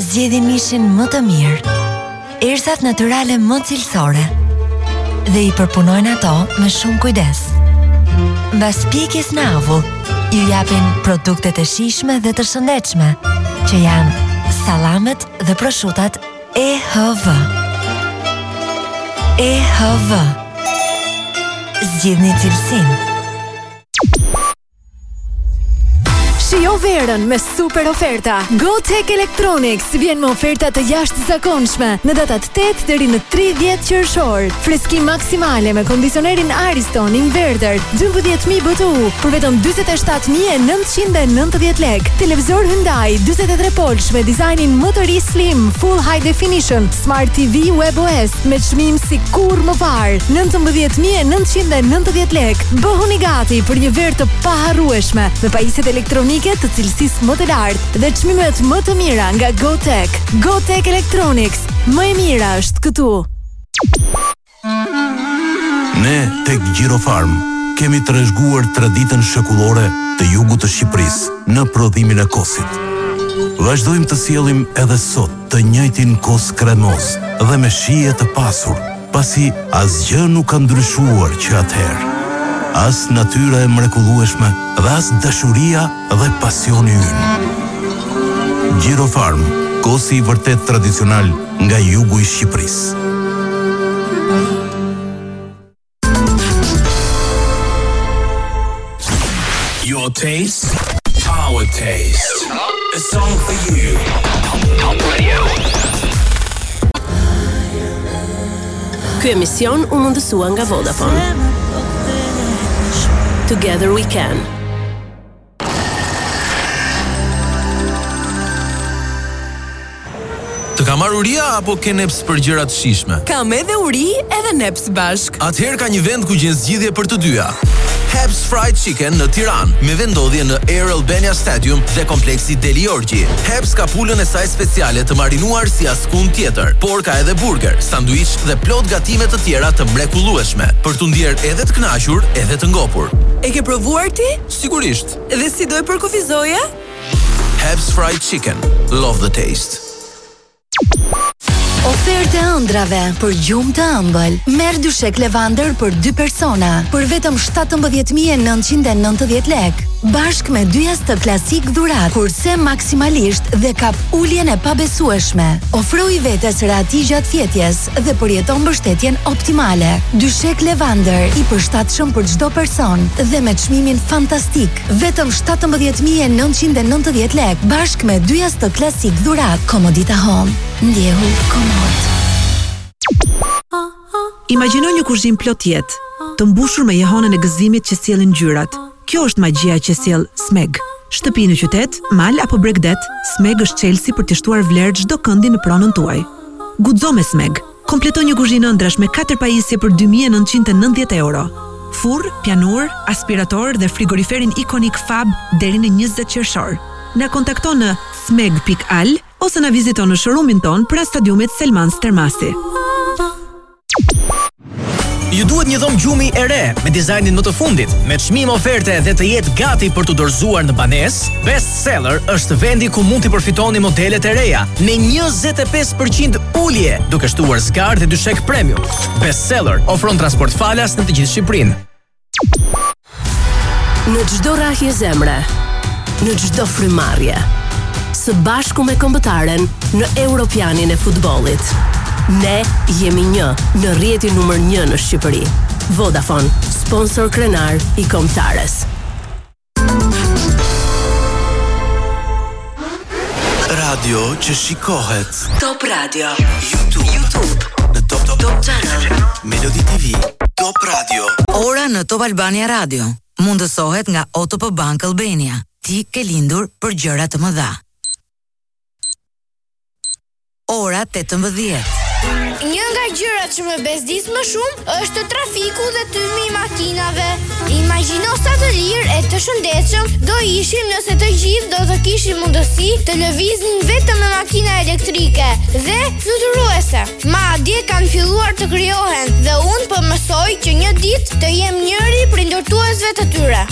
Zgjedhin mishin më të mirë, erëzat natyrale më cilësore dhe i përpunojnë ato me shumë kujdes. Mbas pjekjes në avull, ju japin produktet e shijshme dhe të shëndetshme, që janë salamet dhe proshutat EHV. EHV. Zgjidhni cilësinë. Shijo verën me super oferta. Go Tech Electronics vjen me oferta të jashtëzakonshme në datat 8 deri në 30 qershor. Freski maksimale me kondicionerin Ariston Inverter 12000 BTU për vetëm 47990 lekë. Televizor Hyundai 43 polsh me dizajnin më të ri slim, full high definition, Smart TV WebOS me çmim si kurrë më parë, 19990 lekë. Bëhuni gati për një verë të paharrueshme me pajisjet elektronike të cilësisë më të lartë dhe çmimet më të mira nga GoTech. GoTech Electronics, më e mira është këtu. Ne tek Gjirofarm kemi trashëguar traditën shekullore të jugut të Shqipërisë në prodhimin e kosit. Vazhdojmë të sjellim edhe sot të njëjtin kos kremoz dhe me shije të pasur, Pasi asgjë nuk ka ndryshuar që atëherë, as natyra e mrekullueshme dhe as dashuria dhe pasioni ynë. Gjirofarm, kosi i vërtetë tradicional nga jugu i Shqipërisë. Your taste, our taste. A song for you. Top Radio. Ky emision u mundësua nga Vodafone. Together we can. Të ka marrë uria apo ke neps për gjëra të shijshme? Kam edhe uri edhe neps bashkë. Atëherë ka një vend ku gjen zgjidhje për të dyja. Hebs Fried Chicken në Tiranë, me vendndodhje në Air Albania Stadium dhe kompleksi Delijorgji. Hebs ka pulën e saj speciale të marinuar si askund tjetër, por ka edhe burger, sanduiç dhe plot gatime të tjera të mrekullueshme, për t'u ndjerë edhe të kënaqur, edhe të ngopur. E ke provuar ti? Sigurisht. Dhe si do e përkufizoja? OPA's Fried Chicken, love the taste. Ofertë e ëndrrave për gjumë të ëmbël. Merr dyshek levandër për 2 persona për vetëm 17990 lekë. Bashkë me dy jastëkë klasik dhuratë, kurse maksimalisht dhe kap uljen e pabesueshme. Ofroji vetes rehati gjatë fjetjes dhe përjeto mbështetjen optimale. Dyshek levandër i përshtatshëm për çdo person dhe me çmimin fantastik. Vetëm shtatëmbëdhjetë mijë e nëntëqind e nëntëdhjetë lekë bashkë me dy jastëkë klasik dhuratë Comodita Home. Ndjehu komod. Imagjino një kuzhinë plot jetë, të mbushur me jehonën e gëzimit që sjellin ngjyrat. Kjo është magjia që sjell Smeg. Shtëpi në qytet, mal apo bregdet, Smeg është çelësi për t'i shtuar vlerë çdo këndi në pronën tuaj. Guxo me Smeg! Kompleto një kuzhinë ëndrrash me katër pajisje për dy mijë e nëntëqind e nëntëdhjetë euro. Furrë, pianurë, aspirator dhe frigoriferin ikonik Fab deri në njëzet qershor. Na kontakto në smeg pikë al ose na vizito në showroom-in tonë pranë stadiumit Selman Stërmasi. Ju duhet një dhomë gjumi e re, me dizajnin më të fundit, me çmim oferte dhe të jetë gati për t'u dorëzuar në banesë? Best Seller është vendi ku mund të përfitoni modelet e reja me 25% ulje, duke shtuar zgarë dhe dyshek premium. Best Seller ofron transport falas në të gjithë Shqipërinë. Në çdo rrahje zemre, në çdo frymëmarrje, së bashku me kombëtaren në Europianin e futbollit. Ne jemi një në rrjetin numër 1 në Shqipëri. Vodafone, sponsor krenar i kombëtares. Radio që shikohet Top Radio YouTube, YouTube. Në Top Top Top Channel Melody TV Top Radio Ora në Top Albania Radio mundësohet nga OTP Bank Albania. Ti ke lindur për gjëra të mëdha. Ora tetëmbëdhjetë. Një nga gjërat që më bezdis më shumë është trafiku dhe tymi i makinave. Imagjino sa të lirë e të shëndetshëm do ishim nëse të gjithë do të kishim mundësi të lëviznin vetëm me makina elektrike dhe fluturuese. Madje kanë filluar të krijohen dhe unë po mësoj që një ditë të jem njëri prej ndërtuesve të tyre.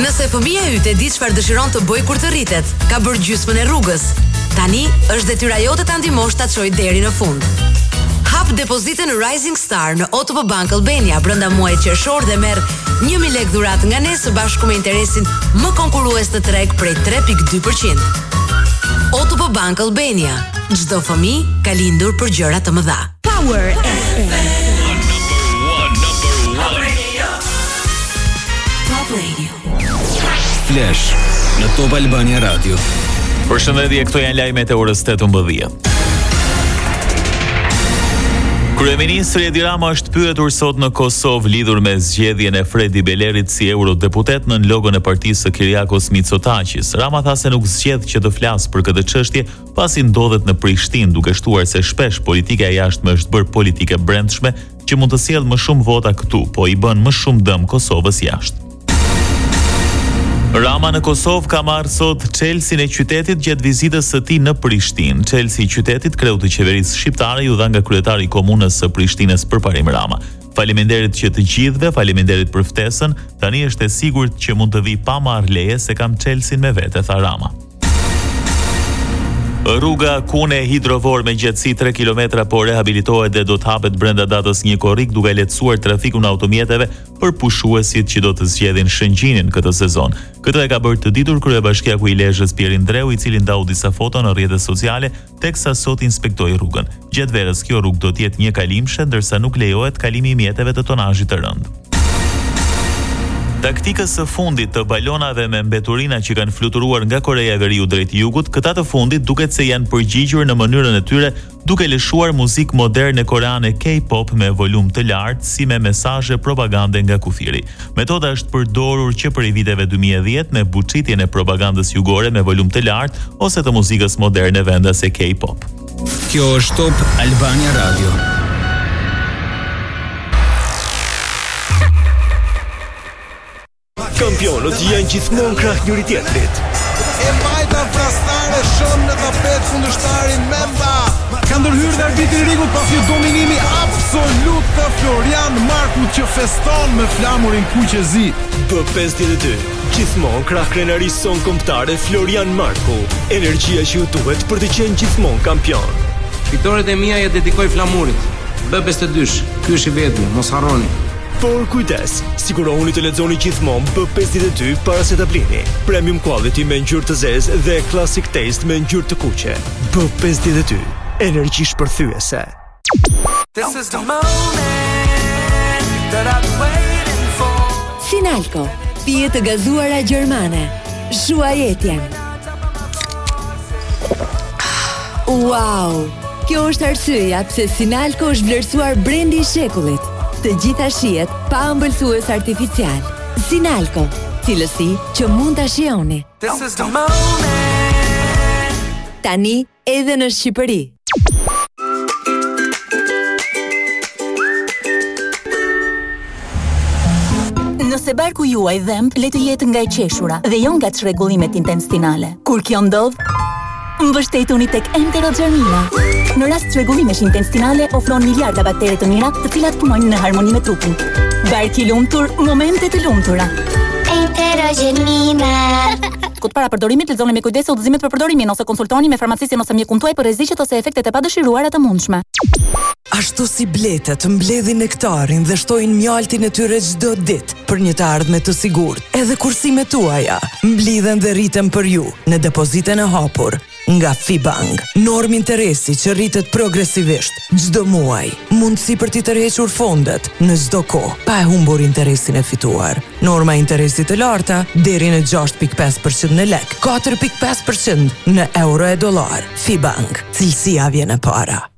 Nëse fëmija yt e di çfarë dëshiron të bëjë kur të rritet, ka bërë gjysmën e rrugës. Tani është detyra jote ta ndihmosh ta çojë deri në fund. Hap depozitën Rising Star në OTP Bank Albania brenda muajit qershor dhe merr 1000 lekë dhuratë nga ne së bashku me interesin më konkurrues në treg prej 3.2%. OTP Bank Albania, çdo fëmijë ka lindur për gjëra të mëdha. Power FM. Top Radio. Top Radio. Flash në Top Albania Radio. Përshëndetje, këto janë lajmet e orës 18. Kryeministri Edi Rama është pyetur sot në Kosovë lidhur me zgjedhjen e Fredi Belerit si eurodeputet nën logon e partisë së Kiriakos Mitsotakis. Rama tha se nuk zgjedh që të flasë për këtë çështje, pasi ndodhet në Prishtinë, duke shtuar se shpesh politika e jashtme është bërë politikë e brendshme që mund të sjellë më shumë vota këtu, po i bën më shumë dëm Kosovës jashtë. Rama në Kosovë ka marrë sot Çelësin e qytetit gjatë vizitës së tij në Prishtinë. Çelësi i qytetit kreut të qeverisë shqiptare iu dha nga kryetari i komunës së Prishtinës Përparim Rama. Faleminderit që të gjithëve, faleminderit për ftesën. Tani është e sigurt që mund të vij pa marrë leje se kam Çelësin me vete, tha Rama. Rruga Kune Hidrovor me gjatësi 3 kilometra po rehabilitohet dhe do të hapet brenda datës një korrik duke lehtësuar trafikun e automjeteve për pushuesit që do të zgjedhin Shëngjinin këtë sezon. Këtë e ka bërë të ditur kryebashkiaku i Lezhës Pjerin Ndreu, i cili ndau disa foto në rrjetet sociale teksa sot inspektoi rrugën. Gjatë verës kjo rrugë do të jetë njëkalimshe, ndërsa nuk lejohet kalimi i mjeteve të tonazhit të rëndë. Taktikës së fundit të balonave me mbeturina që kanë fluturuar nga Koreja e Veriut drejt Jugut, këta të fundit duket se janë përgjigjur në mënyrën e tyre duke lëshuar muzikë moderne koreane K-pop me volum të lartë si me mesazhe propagande nga kufiri. Metoda është përdorur që prej viteve 2010 me buçitjen e propagandës jugore me volum të lartë ose të muzikës moderne vendase K-pop. Kjo është Top Albania Radio. Kampionët janë gjithmonë krah njëri tjetrit. E majta fatale çon në tapet kundërshtarin Memba. Ka ndërhyrë dhe arbitri i ringut pas një dominimi absolut të Florian Markut që feston me flamurin kuq e zi. B52, gjithmonë krah krenarisë sonë kombëtare Florian Marku, energjia që ju duhet për të qenë gjithmonë kampion. Fitoret e mia ia dedikoj flamurit. B52, ky është i vetmi, mos harroni. Por kujdes, sigurohuni të lexoni gjithmonë B52 para se ta blini. Premium quality me ngjyrë të zezë dhe classic taste me ngjyrë të kuqe. B52, energji shpërthyese. This is the moment that I've been waiting for. Sinalco, pije të gazuara gjermane. Shuaj etjen. Wow! Kjo është arsyeja pse Sinalco është vlerësuar brendi i shekullit. Të gjitha shijet pa ëmbëlsues artificialë. Sinalco, cilësi që mund ta shijoni. This is the moment. Tani edhe në Shqipëri. Nëse barku juaj dhemb, le të jetë nga e qeshura dhe jo nga çrregullimet intestinale. Kur kjo ndodh, Mbështetuni tek Enterogermina. Në rast çrregullimesh intestinale ofron miliarda baktere të mira, të cilat punojnë në harmoni me trupin. Bark i lumtur, momente të lumtura. Enterogermina. Kut para përdorimit lexoni me kujdes udhëzimet për përdorimin ose konsultohuni me farmacistin ose mjekun tuaj për rreziqet ose efektet e padëshiruara të mundshme. Ashtu si bletët mbledhin nektarin dhe shtojnë mjaltin e tyre çdo ditë për një të ardhme të sigurt, Edhe kursimet tuaja mblidhen dhe rriten për ju në depozitën e hapur nga Fibank. Normë interesi që rritet progresivisht çdo muaj. Mundësi për t'i tërhequr fondet në çdo kohë, pa e humbur interesin e fituar. Norma interesi të larta deri në 6.5% në lekë, 4.5% në euro e dollarë. Fibank, cilësia vjen e para.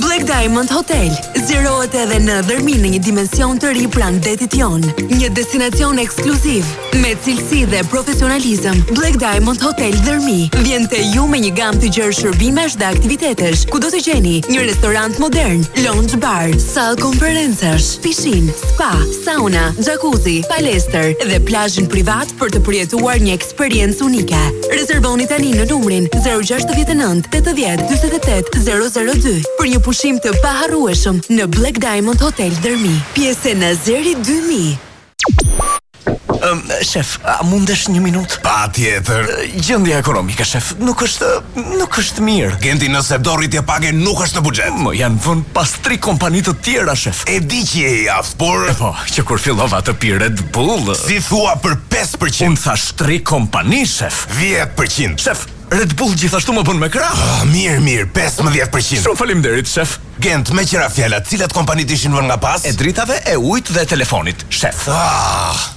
Black Diamond Hotel zgjerohet edhe në Dhërmi në një dimension të ri pranë detit Jon. Një destinacion ekskluziv me cilësi dhe profesionalizëm. Black Diamond Hotel Dhërmi vjen te ju me një gamë të gjerë shërbimesh dhe aktivitetesh, ku do të gjeni një restorant modern, lounge bar, sallë konferencash, pishinë, spa, sauna, jacuzzi, palestër dhe plazhin privat për të përjetuar një Eksperiencë unike. Rezervoni tani në numrin 069 80 28 002 për një pushim të paharrueshëm në Black Diamond Hotel Dhërmi, pjesë e Nazeri 2000. Ëm, shef, a mundesh një minutë? Patjetër. Gjendja ekonomike, shef. Nuk është, nuk është mirë. Genti nëse do rritje page nuk është në buxhet. Më janë vënë pas tri kompani të tjera shef. E di që je i aftë, por Po, që kur fillova të pi Red Bull. Si thua për pesë për qind? Unë thash tri kompani shef. Dhjetë për qind. Shef, Red Bull gjithashtu më bën me krah. Ah, mirë, mirë, pesëmbëdhjetë për qind. Shumë faleminderit shef. Gent, meqë ra fjala, cilat kompani të ishin vënë nga pas? E dritave, e ujit dhe e telefonit, shef. Ah!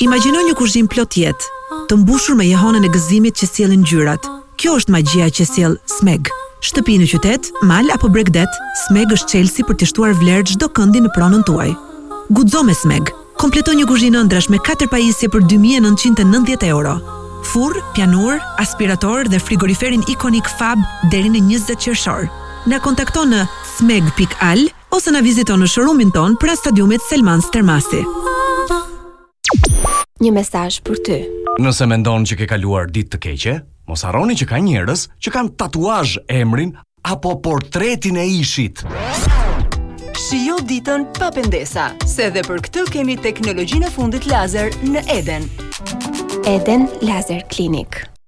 Imagjino një kuzhinë plot jetë, të mbushur me jehonën e gëzimit që sjellin ngjyrat. Kjo është magjia që sjell Smeg. Shtëpi në qytet, mal apo bregdet, Smeg është çelësi për t'i shtuar vlerë çdo këndi në pronën tuaj. Guxo me Smeg! Kompleto një kuzhinë ëndrrash me katër pajisje për dy mijë e nëntëqind e nëntëdhjetë euro. Furrë, pianurë, aspirator dhe frigoriferin ikonik Fab deri në njëzet qershor. Na kontakto në smeg.al. ose na vizito në showroom-in tonë pranë stadiumit Selman Stërmasi. Një mesazh për ty. Nëse mendon që ke kaluar ditë të keqe, mos harroni që ka njerëz që kanë tatuazh emrin apo portretin e ishit. Shijo ditën pa pendesa, se dhe për këtë kemi teknologjinë e fundit lazer në Eden. Eden Laser Clinic.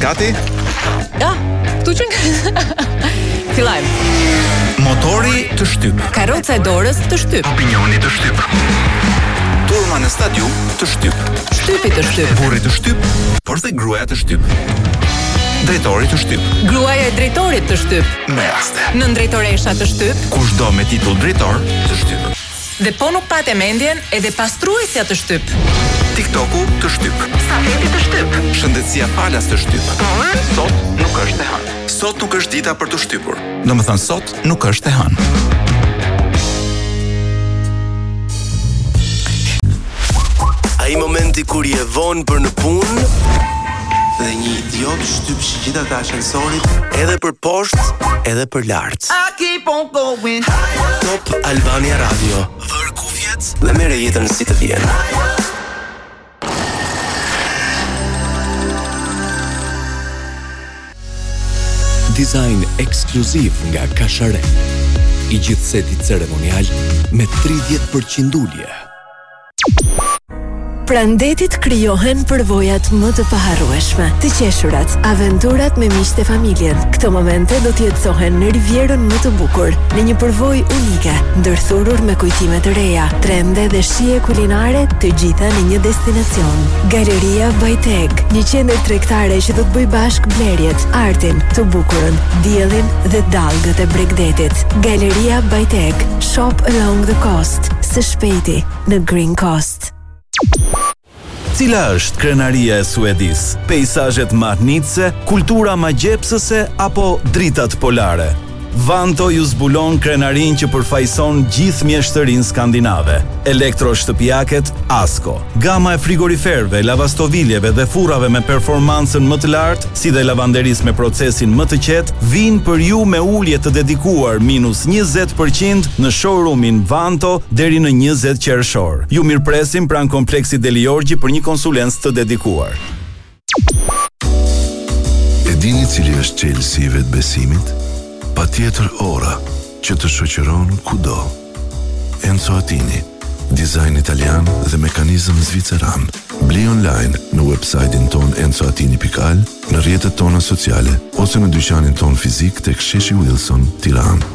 Gati? Ja, këtu që nga... Fillojmë. Motori të shtyp. Karoca e dorës të shtyp. Opinioni të shtyp. Turma në stadium të shtyp. Shtypi të shtyp. Burri të shtyp, por dhe gruaja të shtyp. Drejtori të shtyp. Gruaja e drejtorit të shtyp. Me raste. Nëndrejtoresha të shtyp. Kushdo me titull drejtor të shtyp. Dhe po nuk pate mendjen edhe pastruesja të shtyp. TikToku të shtyp. Safeti të shtyp. Shëndetësia falas të shtyp. Por sot nuk është e hënë. Sot nuk është dita për të shtypur. Domethënë sot nuk është e hënë. Ai momenti kur je vonë për në punë dhe një idiot shtyp çikat e ashensorit edhe për poshtë edhe për lart. Top Albania Radio. Vër kufjet dhe merre jetën si të vjen. Dizajn ekskluziv nga Kashare. I gjithë seti ceremonial me 30% ulje. Pranë detit krijohen përvojat më të paharrueshme, të qeshurat, aventurat me miqtë e familjen. Këto momente do të jetësohen në Rivierën më të bukur, në një përvojë unike, ndërthurur me kujtime të reja, trende dhe shije kulinare, të gjitha në një destinacion. Galeria by TEG, një qendër tregtare që do të bëjë bashkë blerjet, artin, të bukurën, diellin dhe dallgët e bregdetit. Galeria by TEG, shop along the coast. shpejti në Green Coast. Cila është krenaria e Suedisë? Peizazhet mahnitëse, kultura magjepsëse apo dritat polare? Vanto ju zbulon krenarinë që përfaqëson gjithë mjeshtërinë skandinave. Elektroshtëpiaket Asko. Gama e frigoriferëve, lavastoviljeve dhe furrave me performancën më të lartë, si dhe lavanderisë me procesin më të qetë, vijnë për ju me ulje të dedikuar minus njëzet për qind në showroom-in Vanto deri në njëzet qershor. Ju mirëpresim pranë Kompleksit Delijorgji për një konsulencë të dedikuar. E dini cili është çelësi i vetëbesimit? Patjetër ora që të shoqëron kudo. Enzo Attini, dizajn italian dhe mekanizëm zviceran. Bli online në website-in tonë enzoattini.al, në rrjetet tona sociale ose në dyqanin tonë fizik tek Sheshi Wilson, Tiranë.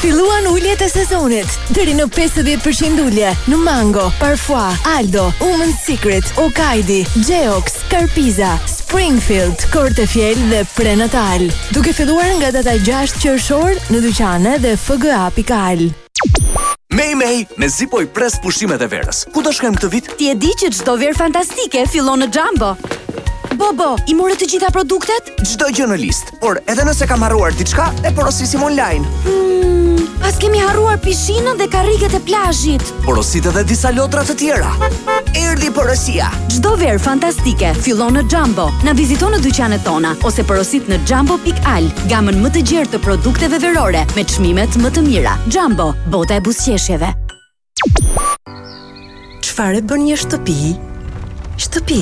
Filluan uljet e sezonit. Deri në 50% ulje në Mango, Parfois, Aldo, Women'secret, Okaidi, Geox, Carpisa, Springfield, Cortefiel dhe Prenatal. Duke filluar nga data 6 qershor në dyqane dhe fga.al. Mej mej, mezi po i pres pushimet e verës. Ku do shkojmë këtë vit? Ti e di që çdo verë fantastike fillon në Jumbo. Bo bo, i more të gjitha produktet? Çdo gjë në listë, por edhe nëse kam harruar diçka, e porosisim online. Hmm, paskemi harruar pishinën dhe karriget e plazhit. Porosit edhe disa lodra të tjera. Erdhi porosia. Çdo verë fantastike fillon në Jumbo. Na vizito në dyqanet tona ose porosit në jumbo.al, gamën më të gjerë të produkteve verore me çmimet më të mira. Jumbo, bota e buzëqeshjeve. Çfarë e bën një shtëpi, shtëpi?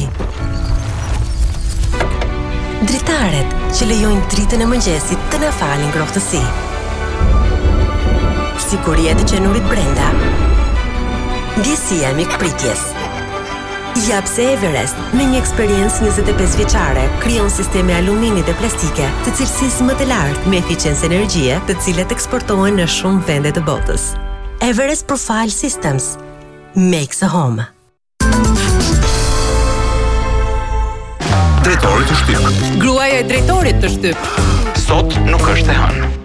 Dritaret që lejojnë dritën e mëngjesit të na falë ngrohtësi. Siguria e të qenurit brenda. Ndjesia e mikpritjes. Ja pse Everest, me një eksperiencë njëzet e pesë vjeçare, krijon sisteme alumini dhe plastike të cilësisë më të lartë me eficiencë energjie, të cilat eksportohen në shumë vende të botës. Everest Profile Systems makes a home. Drejtori të shtyp. Gruaja e drejtorit të shtyp. Sot nuk është e hënë.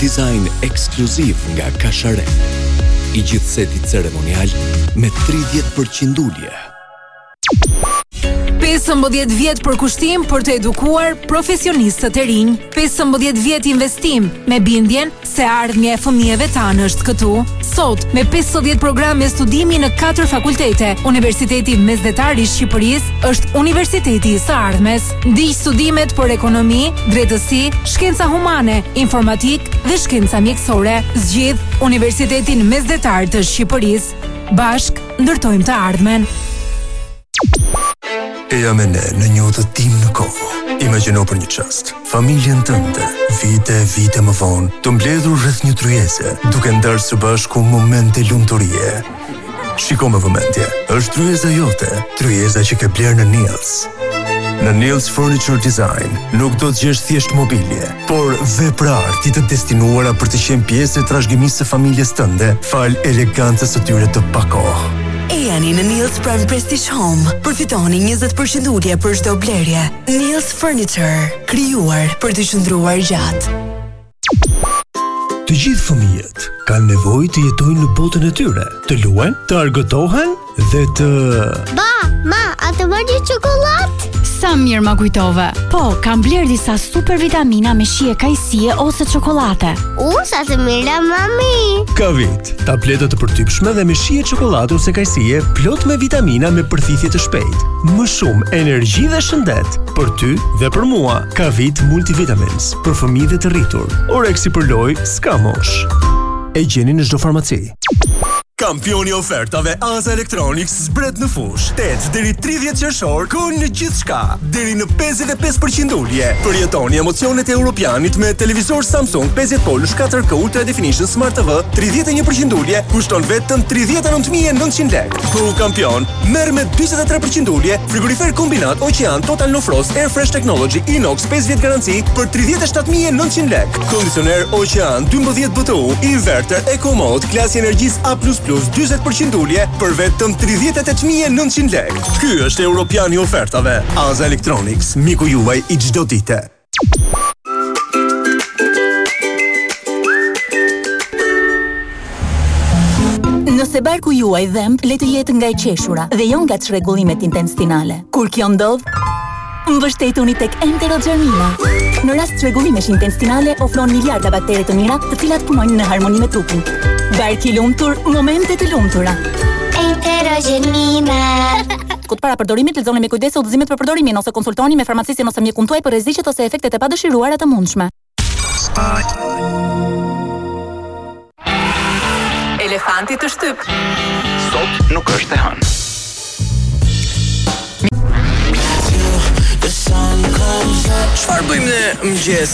Dizajn ekskluziv nga Kashare. I gjithë seti ceremonial me 30% ulje. 15 vjet përkushtim për të edukuar profesionistët e rinj. 15 vjet investim me bindjen se e ardhmja e fëmijëve tanë është këtu. Sot me 50 programe studimi në 4 fakultete, Universiteti Mesdhetar i Shqipërisë është Universiteti i së ardhmes. Ndiq studimet për ekonomi, drejtësi, shkenca humane, informatikë dhe shkenca mjekësore. Zgjidh Universitetin Mesdhetar të Shqipërisë. Bashkë ndërtojmë të ardhmen. Eja me ne në një udhëtim në kohë. Imagjino për një çast, familjen tënde, vite, vite më vonë, të mbledhur rreth një tryeze, duke ndarë së bashku momente lumturie. Shiko me vëmendje, është tryeza jote, tryeza që ke blerë në Nils. Në Nils Furniture Design nuk do të gjesh thjesht mobilje, por vepra arti të destinuara për të qenë pjesë e trashëgimisë së familjes tënde, falë elegancës së tyre të pakohë. Ejani në Nils pranë Prestige Home. Përfitoni 20% ulje për çdo blerje. Nils Furniture, krijuar për të qëndruar gjatë. Të gjithë fëmijët kanë nevojë të jetojnë në botën e tyre, të luajnë, të argëtohen dhe të Ba, ma, a të blerë një çokollatë? Sa mirë ma kujtove. Po, kam blerë disa super vitamina me shije kajsie ose çokollate. U, sa të mira, mami! Kavit, tableta të përtypshme dhe me shije çokollatë ose kajsie plot me vitamina me përthithje të shpejtë. Më shumë energji dhe shëndet për ty dhe për mua. Kavit multivitamins. për fëmijë dhe të rritur. Oreksi për lojë s'ka moshë. E gjeni në çdo farmaci. Kampioni i ofertave Aza Electronics zbret në fushë. 8 deri 30 qershor gol në gjithçka. Deri në 55% ulje. Përjetoni emocionet e Europianit me televizor Samsung 50 polsh 4K Ultra Definition Smart TV 31% ulje kushton vetëm 39.900 lekë. Bëhu kampion, merr me 43% ulje frigorifer kombinat Ocean Total No Frost Air Fresh Technology Inox 5 vjet garanci për 37900 lekë. Kondicioner Ocean 12 BTU inverter Eco Mode klasë energjie A++ 40% ulje për vetëm 38900 lekë. Ky është europiani i ofertave. Aza Electronics, miku juaj i çdo dite. Nëse barku juaj dhemb, le të jetë nga e qeshura dhe jo nga çrregullimet intestinale. Kur kjo ndodh, mbështetuni tek Enterogermina. Në rast çrregullimesh intestinale ofron miliarda baktere të mira, të cilat punojnë në harmoni me trupin. Bark i lumtur, momente të lumtura. Enterogermina. Kot para përdorimit lexoni me kujdes udhëzimet për përdorimin ose konsultohuni me farmacistin ose mjekun tuaj për rreziqet ose efektet e padëshiruara të mundshme. Elefanti të shtyp. Sot nuk është e hënë. Çfarë bëjmë në mëngjes?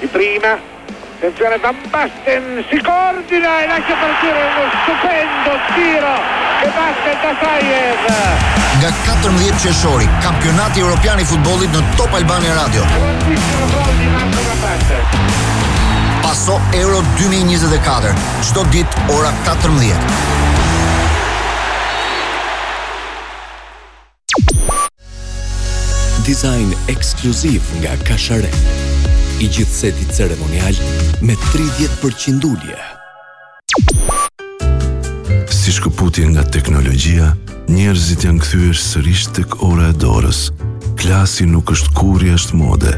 Di Prima, attenzione Van Basten, si coordina e lascia partire uno stupendo tiro e batte da Sajev. Nga 14 qershori, kampionati europian i futbollit në Top Albania Radio. Paso Euro 2024, çdo ditë ora 14. Dizajn ekskluziv nga Kashare. I gjithë seti ceremonial me 30% ulje. Si shkëputje nga teknologjia, njerëzit janë kthyer sërish tek ora e dorës. Klasi nuk është kurrë jashtë mode.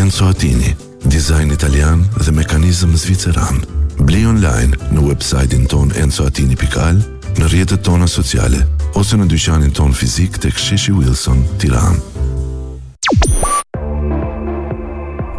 Enzo Attini. Dizajn italian dhe mekanizëm zviceran. Blej online në website-in tonë enzoattini pikë al, në rrjetet tona sociale ose në dyqanin tonë fizik tek Sheshi Wilson, Tiranë.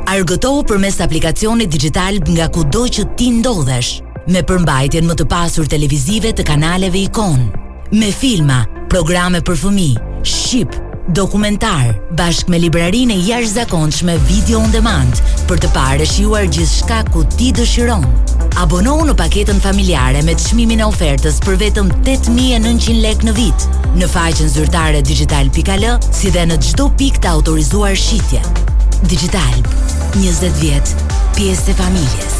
Argëtohu përmes aplikacionit Digitalb nga kudo që ti ndodhesh, me përmbajtjen më të pasur televizive të kanaleve ikonë. me filma, programe për fëmijë, shqip, dokumentarë, bashkë me librarinë e jashtëzakonshme Video on Demand për të parë e shijuar gjithçka ku ti dëshiron. Abonohu në paketën familjare me çmimin e ofertës për vetëm 8900 lekë në vit në faqen zyrtare digitalb.al si dhe në çdo pikë të autorizuar shitje. Digitalb 20 vjet, pjesëtar i familjes.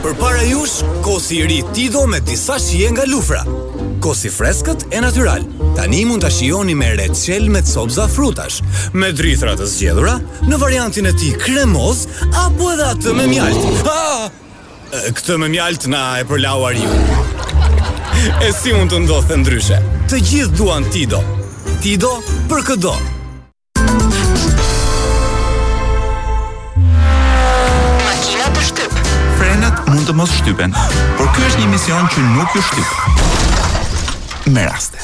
Përpara jush, kosi i ri Tido me disa shije nga Lufra. Kos i freskët e natyral. Tani mund ta shijoni me reçel me copza frutash, me drithra të zgjedhura, në variantin e tij kremoz, apo edhe atë me mjaltë. Ha! Këtë me mjaltë na e përlau ariu. E si mund të ndodhte ndryshe? Të gjithë duan Tido. Tido për këdo. Makina të shtyp. Frenat mund të mos shtypen, por ky është një emision që nuk ju shtyp. Me raste.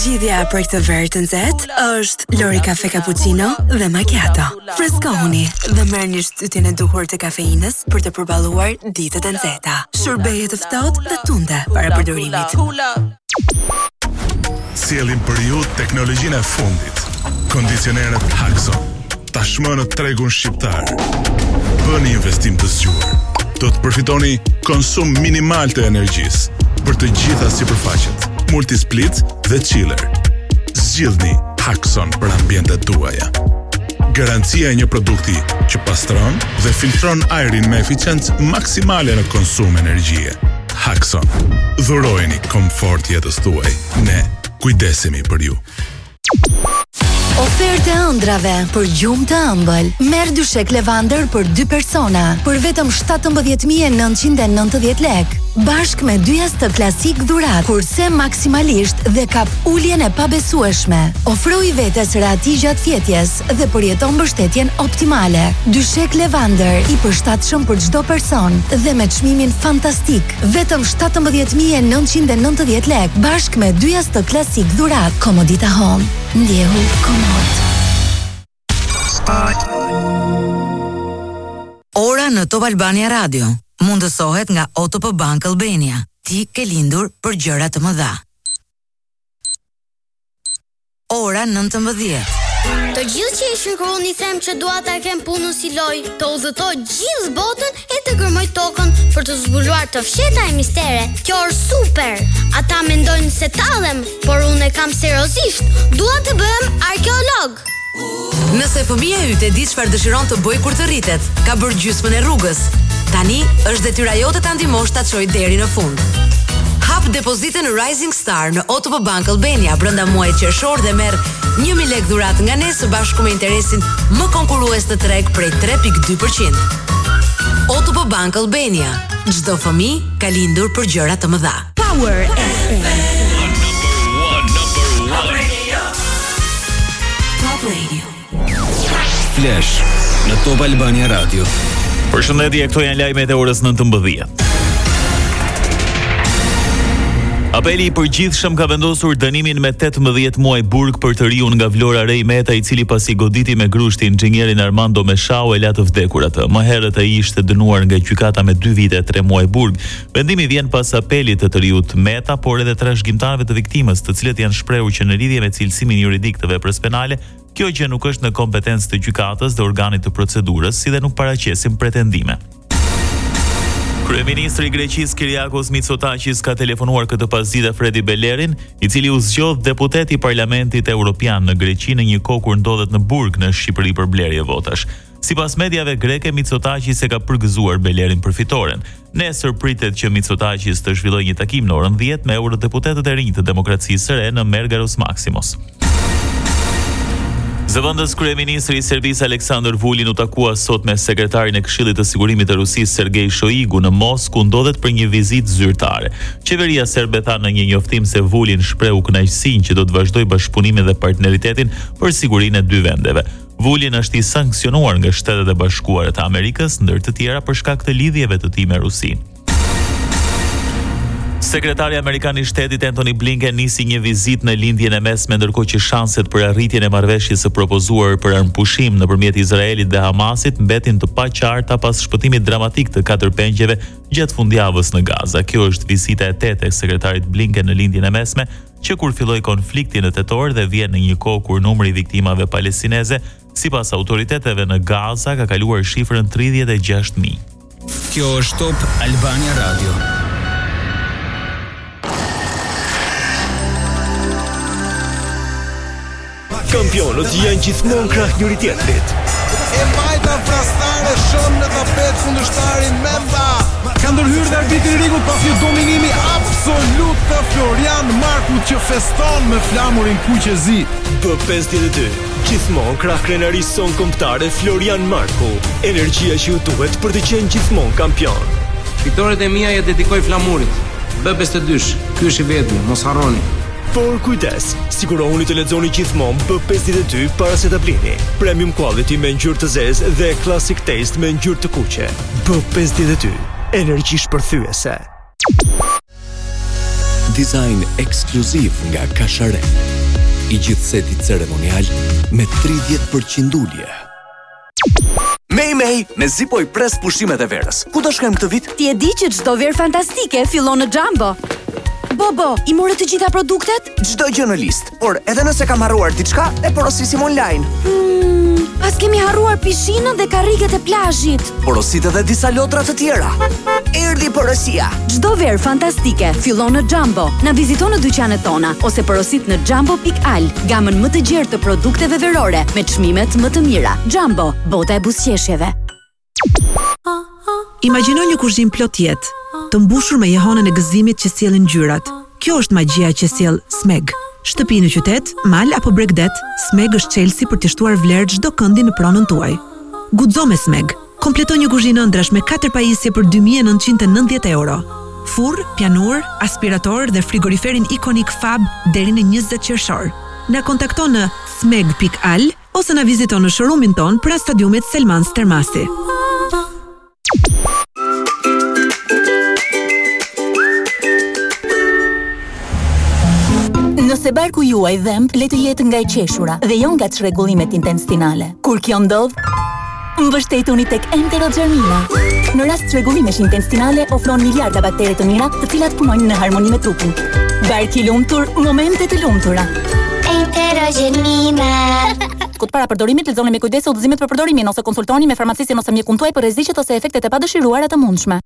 Zgjidhja për këtë verë të nxehtë është Lori Caffè Cappuccino dhe Macchiato. Freskohuni dhe merrni shtytjen e duhur të kafeinës për të përballuar ditët e nxehta. Shërbeje të ftohtë dhe tunde para përdorimit. Sjellim për ju teknologjinë e fundit. Kondicionerët Hakson. Tashmë në tregun shqiptar. Bëni investim të zgjuar. Do të përfitoni konsum minimal të energjisë për të gjitha sipërfaqet, multisplit dhe chiller. Zgjidhni Hakson për ambientet tuaja. Garancia e një produkti që pastron dhe filtron ajrin me eficiencë maksimale në konsum energjie. Hakson. Dhurojini komfort jetës suaj. Ne kujdesemi për ju. Ofertë e ëndrrave për gjumë të ëmbël. Merr dyshek levandër për 2 persona për vetëm 17990 lekë. Bashkë me dy jastëkë klasikë dhuratë, kurse maksimalisht dhe kap uljen e pabesueshme. Ofroji vetes rehati gjatë fjetjes. shëndet dhe përjeto mbështetjen optimale. Dyshek Levander, i përshtatshëm për çdo person dhe me çmimin fantastik, vetëm shtatëmbëdhjetë mijë e nëntëqind e nëntëdhjetë lekë, bashkë me dy jastëkë klasikë dhuratë. Comodita Home, ndjehu komod. Ora në Top Albania Radio mundësohet nga OTP Bank Albania. Ti ke lindur për gjëra të mëdha. Ora 19. Të gjithë qeshin kur unë i them që dua ta kem punën si lojë, të udhëtoj gjithë botën e të gërmoj tokën për të zbuluar të fshehta e mistere. Kjo është super. Ata mendojnë se tallem, por unë e kam seriozisht. Dua të bëhem arkeolog. Nëse fëmija yt e di çfarë dëshiron të bëjë kur të rritet, ka bërë gjysmën e rrugës. Tani është detyra jote ta ndihmosh ta çojë deri në fund. Hap depozitën Rising Star në OTP Bank Albania brenda muajit qershor dhe merr 1000 lekë dhuratë nga ne së bashku me interesin më konkurrues në treg prej 3.2%. OTP Bank Albania, çdo fëmijë ka lindur për gjëra të mëdha. Power FM. Top Radio. Top Radio. Flash në Top Albania Radio. Përshëndetje, këto janë lajmet e orës 19:00. Apeli i përgjithshëm ka vendosur dënimin me 18 muaj burg për të riun nga Vlora Rej Meta, i cili pasi goditi me grusht inxhinierin Armando Meshau e la të vdekur atë. Më herët ai ishte dënuar nga gjykata me 2 vite e 3 muaj burg Vendimi vjen pas apelit të të riut Meta, por edhe trashëgimtarëve të viktimës, të cilët janë shprehur që në lidhje me cilësimin juridik të veprës penale, kjo gjë nuk është në kompetencë të gjykatës dhe organit të procedurës, si dhe nuk paraqesim pretendime. Kryeministri i Greqisë Kyriakos Mitsotakis ka telefonuar këtë pasdite Fredi Belerin, i cili u zgjodh deputet i Parlamentit Evropian në Greqi në një kohë kur ndodhet në burg në Shqipëri për blerje votash. Sipas mediave greke, Mitsotakis e ka përgëzuar Belerin për fitoren. Nesër pritet që Mitsotakis të zhvillojë një takim në orën dhjetë me eurodeputetët e rinj të Demokracisë së Re në Mergaros Maksimos. Zëvendës kryeministri i Serbisë Aleksandër Vulin u takua sot me sekretarin e Këshillit të Sigurimit të Rusisë Sergei Shoigu në Moskë ku ndodhet për një vizitë zyrtare. Qeveria serbe tha në një njoftim se Vulin shprehu kënaqësinë që do të vazhdojë bashkëpunimin dhe partneritetin për sigurinë e dy vendeve. Vulin është i sanksionuar nga Shtetet e Bashkuara të Amerikës, ndër të tjera për shkak të lidhjeve të tij me Rusinë. Sekretari amerikan i shtetit Anthony Blinken nisi një vizitë në Lindjen e Mesme ndërkohë që shanset për arritjen e marrëveshjes së propozuar për armëpushim nëpërmjet Izraelit dhe Hamasit mbetin të paqarta pas shpëtimit dramatik të katër pengjeve gjatë fundjavës në Gaza. Kjo është vizita e tetë e sekretarit Blinken në Lindjen e Mesme që kur filloi konflikti në tetor dhe vjen në një kohë kur numri i viktimave palestineze sipas autoriteteve në Gaza ka kaluar shifrën tridhjetë e gjashtë mijë. Kjo është Top Albania Radio. Kampionët janë gjithmonë krah njëri tjetrit. E majta vrastare shtron në tapet kundërshtarin Memba. Ka ndërhyrë dhe arbitri i ringut pas një dominimi absolut të Florian Marku që feston me flamurin kuq e zi. B52, gjithmonë krah krenarisë sonë kombëtare Florian Marku. Energjia që ju duhet për të qenë gjithmonë kampion. Fitoret e mia ia dedikoj flamurit. B52, ky është i vetmi, mos harroni. Por kujdes, sigurohuni të lexoni gjithmonë B52 para se ta blini. Premium quality me ngjyrë të zezë dhe classic taste me ngjyrë të kuqe. B52, energji shpërthyese. Design ekskluziv nga Kashare. I gjithë seti ceremonial me 30% ulje. Mezi, mezi, mezi po i pres pushimet e verës. Ku do shkojmë këtë vit? Ti e di që çdo verë fantastike fillon në Jumbo. Bobo, i more të gjitha produktet? Çdo gjë në listë, por edhe nëse kam harruar diçka, e porosisim online. Hmm, paskemi harruar pishinën dhe karriget e plazhit. Porosit edhe disa lodra të tjera. Erdhi porosia. Çdo verë fantastike fillon në Jumbo. Na vizito në dyqanet tona ose porosit në jumbo.al, gamën më të gjerë të produkteve verore me çmimet më të mira. Jumbo, bota e buzëqeshjeve. Imagjino një kuzhinë plot jetë, të mbushur me jehonën e gëzimit që sjellin ngjyrat. Kjo është magjia që sjell Smeg. Shtëpi në qytet, mal apo bregdet, Smeg është çelësi për t'i shtuar vlerë çdo këndi në pronën tuaj. Guxo me Smeg! Kompleto një kuzhinë ëndrrash me katër pajisje për dy mijë e nëntëqind e nëntëdhjetë euro. Furrë, pianurë, aspirator dhe frigoriferin ikonik Fab deri në njëzet qershor. Na kontakto në smeg pikë al ose na vizito në showroom-in tonë pranë stadiumit Selman Stërmasi. Nëse barku juaj dhemb, le të jetë nga e qeshura dhe jo nga çrregullimet intestinale. Kur kjo ndodh, Mbështetuni tek Enterogermina. Në rast çrregullimesh intestinale ofron miliarda baktere të mira, të cilat punojnë në harmoni me trupin. Bark i lumtur, momente të lumtura. Enterogermina. Kut para përdorimit lexoni me kujdes udhëzimet për përdorimin ose konsultohuni me farmacistin ose mjekun tuaj për rreziqet ose efektet e padëshiruara të mundshme.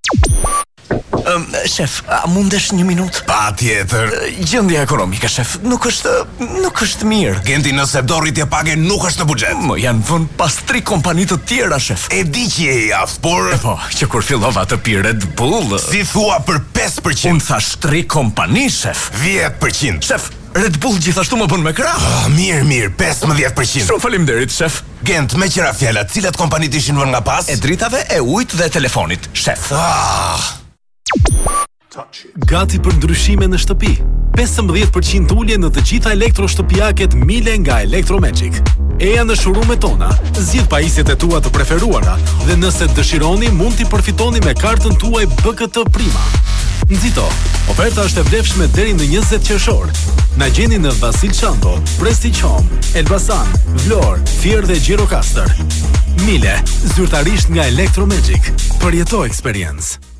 Ëm, shef, a mundesh një minutë? Patjetër. Gjendja ekonomike, shef, nuk është nuk është mirë. Genti, nëse do rritje page, nuk është në buxhet. Më janë vënë pas tri kompani të tjera, shef. E di që je i aftë, por Po, që kur fillova të pi Red Bull, ë, si thua për pesë për qind? unë thash tri kompani, shef. Dhjetë për qind. Shef, Red Bull gjithashtu më bën me krahë. Ah, mirë, mirë, pesëmbëdhjetë për qind. Shumë faleminderit, shef. Gent, meqë ra fjala, cilat kompani të ishin vënë nga pas? E dritave e ujit dhe e telefonit shef aah. Gati për ndryshime në shtëpi? Pesëmbëdhjetë për qind ulje në të gjitha elektroshtëpiaket Miele nga Electro Magic. Eja në showroom-et tona, zgjidh pajisjet e tua të preferuara dhe nëse dëshironi mund t'i përfitoni me kartën tuaj BKT Prima. Nxito, oferta është e vlefshme deri në njëzet qershor. Na gjeni në Vasil Shanto, Prestige Home, Elbasan, Vlorë, Fier dhe Gjirokastër. Miele, zyrtarisht nga Electro Magic. Përjeto eksperiencë.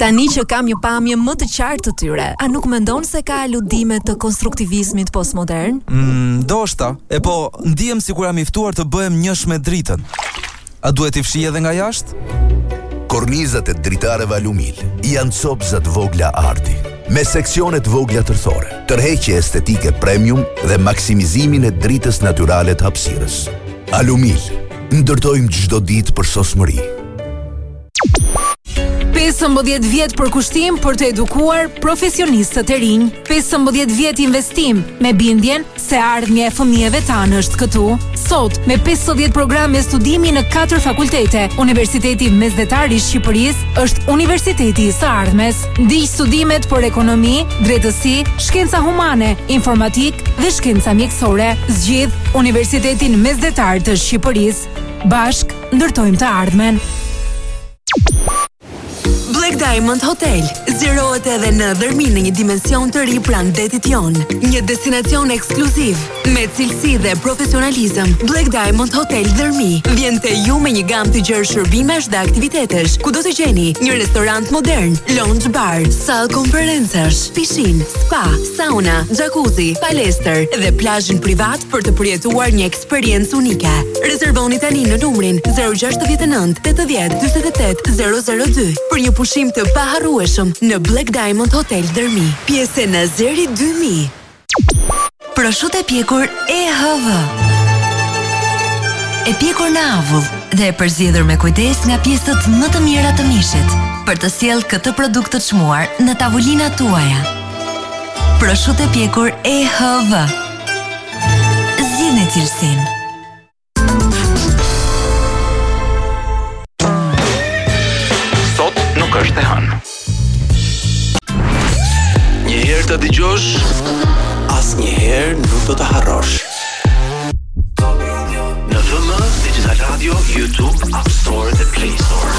Tani që kam një pamje më të qartë të tyre, a nuk mendon se ka aludime të konstruktivizmit postmodern? Mm, ndoshta. E po, ndihem sikur jam i ftuar të bëhem njësh me dritën. A duhet t'i fshij edhe nga jashtë? Kornizat e dritareve Alumil janë copëza të vogla arti, me seksione të vogla tërthore, tërheqje estetike premium dhe maksimizimin e dritës natyrale dhe hapësirës. Alumil, ndërtojmë çdo ditë përsosmëri. 15 vjet përkushtim për të edukuar profesionistë të rinj. 15 vjet investim me bindjen se e ardhmja e fëmijëve tanë është këtu. Sot me 50 programe studimi në 4 fakultete, Universiteti Mesdhetar i Shqipërisë është Universiteti i së ardhmes. Ndiq studimet për ekonomi, drejtësi, shkenca humane, informatikë dhe shkenca mjekësore. Zgjidh Universitetin Mesdhetar të Shqipërisë. Bashkë ndërtojmë të ardhmen. Black Diamond Hotel zgjerohet edhe në Dhërmi në një dimension të ri pranë detit Jon. Një destinacion ekskluziv me cilësi dhe profesionalizëm. Black Diamond Hotel Dhërmi vjen te ju me një gamë të gjerë shërbimesh dhe aktivitetesh, ku do të gjeni një restorant modern, lounge bar, sallë konferencash, pishinë, spa, sauna, jacuzzi, palestër dhe plazhin privat për të përjetuar një eksperiencë unike. Rezervoni tani në numrin 069 80 48 002 për një pushim të paharrueshëm në Black Diamond Hotel Dhërmi, pjesë e Nazeri 2000. Proshutë e pjekur EHV. E pjekur në avull dhe e përzgjedhur me kujdes nga pjesët më të mira të mishit për të sjellë këtë produkt të çmuar në tavolinat tuaja. Proshutë e pjekur EHV. Zgjidhni cilësinë. Sot nuk është e hënë. Një herë të dëgjosh, asnjëherë nuk do të harrosh. Në FM, Digital Radio, YouTube, App Store dhe Play Store.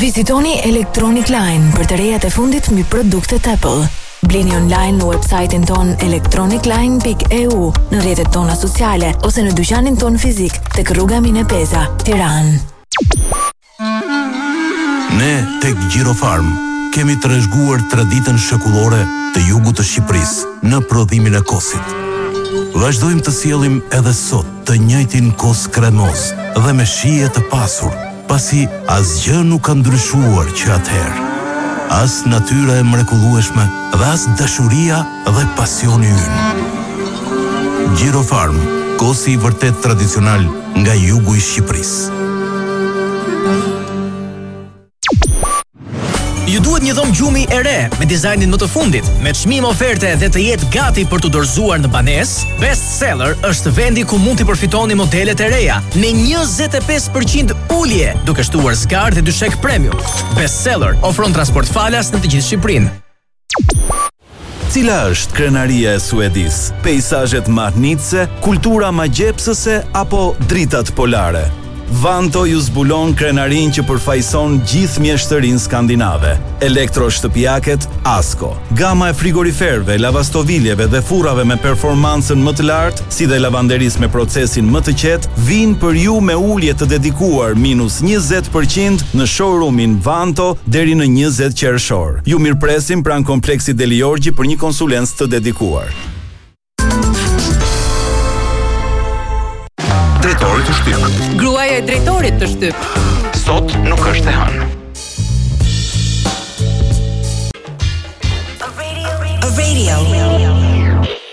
Vizitoni Electronic Line për të rejat e fundit mbi produktet Apple. Blini online në website-in tonë electronicline.eu, në rrjetet tona sociale ose në dyqanin tonë fizik tek rruga Mine Peza, Tiranë. Ne tek Gjirofarm kemi trashëguar traditën shekullore të jugut të Shqipërisë në prodhimin e kosit. Vazhdojmë të sjellim edhe sot të njëjtin kos kremoz dhe me shije të pasur, pasi asgjë nuk ka ndryshuar që atëherë. As natyra e mrekullueshme dhe as dashuria dhe pasioni ynë. Gjirofarm, kosi i vërtetë tradicional nga jugu i Shqipërisë. Ju duhet një dhomë gjumi e re me dizajnin më të fundit, me çmim oferte dhe të jetë gati për t'u dorëzuar në banesë? Best Seller është vendi ku mund të përfitoni modelet e reja me 25% ulje, duke shtuar zgarë dhe dyshek premium. Best Seller ofron transport falas në të gjithë Shqipërinë. Cila është krenaria e Suedisë? Peisazhet mahnitëse, kultura magjepsëse apo dritat polare? Vanto ju zbulon krenarinë që përfaqëson gjithë mjeshtërinë skandinave. Elektroshtëpiaket Asko, gama e frigoriferëve, lavastoviljeve dhe furrave me performancën më të lartë, si dhe lavanderisë me procesin më të qetë vijnë për ju me ulje të dedikuar minus njëzet për qind në showroom-in Vanto deri në njëzet qershor. Ju mirëpresim pranë Kompleksit Delijorgji për një konsulencë të dedikuar. Drejtori të shtyp. Gruaja e drejtorit të shtyp. Sot nuk është e hënë. Radio.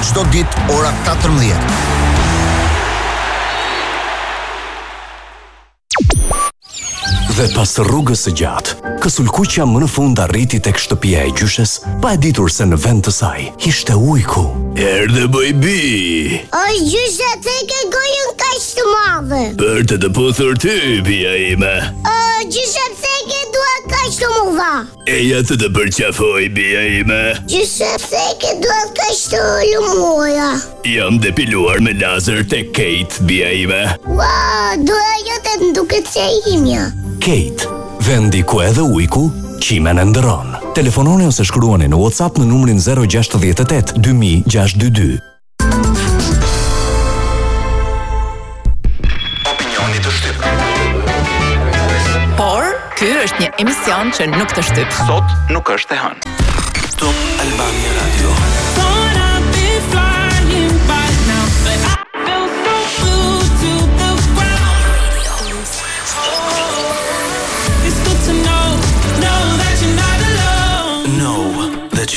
çdo ditë ora 14. Dhe pas rrugës së gjatë, kësulkuqja më në fund arriti tek shtëpia e gjyshes, pa e ditur se në vend të saj ishte ujku. Erdhe bëjbi! O gjyshe, pse e ke gojën kaq të madhe! Për të të puthur ty, bija ime! O gjyshe, pse i ke duart kaq të mëdha! Eja të të përqafoj, bija ime. Gjyshe, pse i ke duart kaq të lëmuara? Jam depiluar me lazer te Kejt, bija ime. Ua, dua të dukem si gjyshja ime. Kejt, vendi ku edhe ujku, qimen e ndërron. Telefononi ose shkruani në WhatsApp në numrin 068 2622. Opinioni të shtyp. Por, ky është një emision që nuk të shtyp. Sot nuk është e hënë. Top Albania Radio.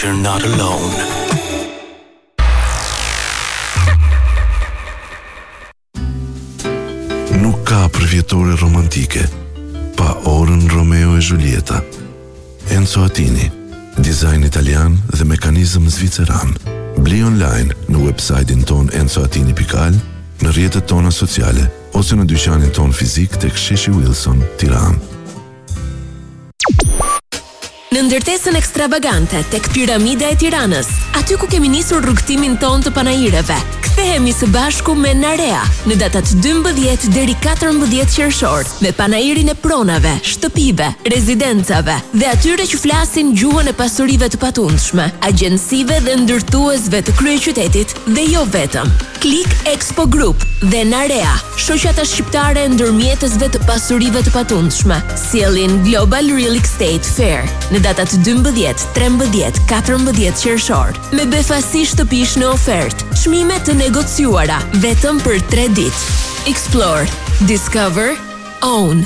You're not alone. Nuk ka përvjetore romantike pa orën Romeo e Zhulieta. Enzo Atini, dizajn italian dhe mekanizëm zviceran. Bli online në website-in tonë enzoatini.al, në rrjetet tona sociale ose në dyqanin tonë fizik tek Sheshi Wilson, Tiranë. Në ndërtesën ekstravagante tek Piramida e Tiranës, aty ku kemi nisur rrugëtimin tonë të panaireve, kthehemi së bashku me Narea në datat dymbëdhjetë deri katërmbëdhjetë qershor me panairin e pronave, shtëpive, rezidencave dhe atyre që flasin gjuhën e pasurive të patundshme, agjencive dhe ndërtuesve të kryeqytetit. Dhe jo vetëm. Klik Expo Group dhe Narea, shoqata shqiptare e ndërmjetësve të pasurive të patundshme, sjellin Global Real Estate Fair në datat 12, 13, 14 qershor, me befasi shtëpish në ofertë, çmime të negociuara vetëm për 3 ditë. Explore, Discover, Own.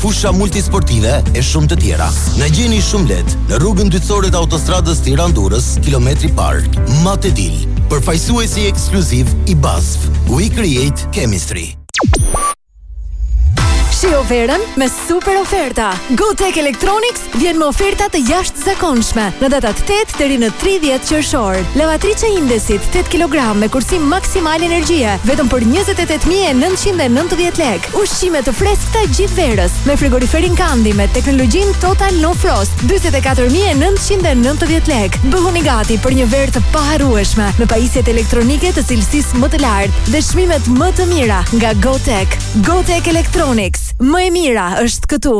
fusha multisportive e shumë të tjera. Na gjeni shumë lehtë në rrugën dytësore të autostradës Tiranë-Durrës, kilometri i parë. Matedil, përfaqësuesi ekskluziv i BASF. We create chemistry. Shijo verën me super oferta. GoTech Electronics vjen me oferta të jashtëzakonshme në datat 8 deri në 30 qershor. Lavatriçe Indesit 8 kg me kursim maksimal energjie, vetëm për 28990 lekë. Ushqime të freskëta gjithë verës me frigoriferin Candy me teknologjinë Total No Frost 44990 lekë. Bëhuni gati për një verë të paharrueshme me pajisjet elektronike të cilësisë më të lartë dhe çmimet më të mira nga GoTech. GoTech Electronics, më e mira është këtu.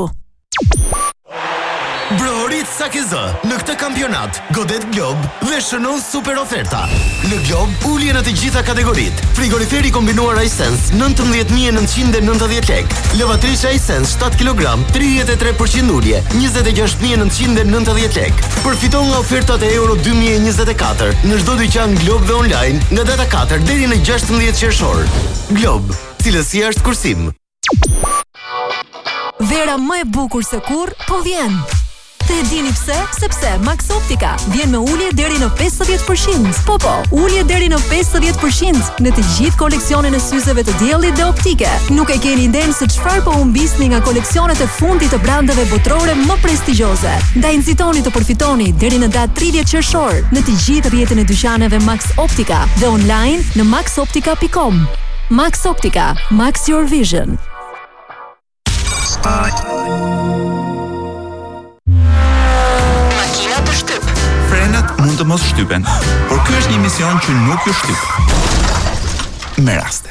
Brohorit sa ke zë në këtë kampionat godet Glob dhe shënon super oferta. Në Glob ulje në të gjitha kategoritë. Frigorifer i kombinuar Hisense 19990 lekë. Lavatriçe Hisense 7 kg 33% ulje 26990 lekë. Përfito nga ofertat e Euro 2024 në çdo dyqan Glob dhe online nga data 4 deri në 16 qershor. Glob, cilësia është kursim. Vera më e bukur se kurrë po vjen. E dini pse? Sepse Max Optica vjen me ulje deri në 50%. Po po, ulje deri në 50% në të gjithë koleksionin e syzeve të diellit dhe optike. Nuk e keni idenë se çfarë po humbisni nga koleksionet e fundit të brandeve botërore më prestigjioze. Ndaj nxitoni të përfitoni deri në datë 30 qershor në të gjithë rrjetin e dyqaneve Max Optica dhe online në maxoptica.com. Max Optica, Max Your Vision. Makina të shtyp. Frenat mund të mos shtypen, por ky është një emision që nuk ju shtyp. Me raste.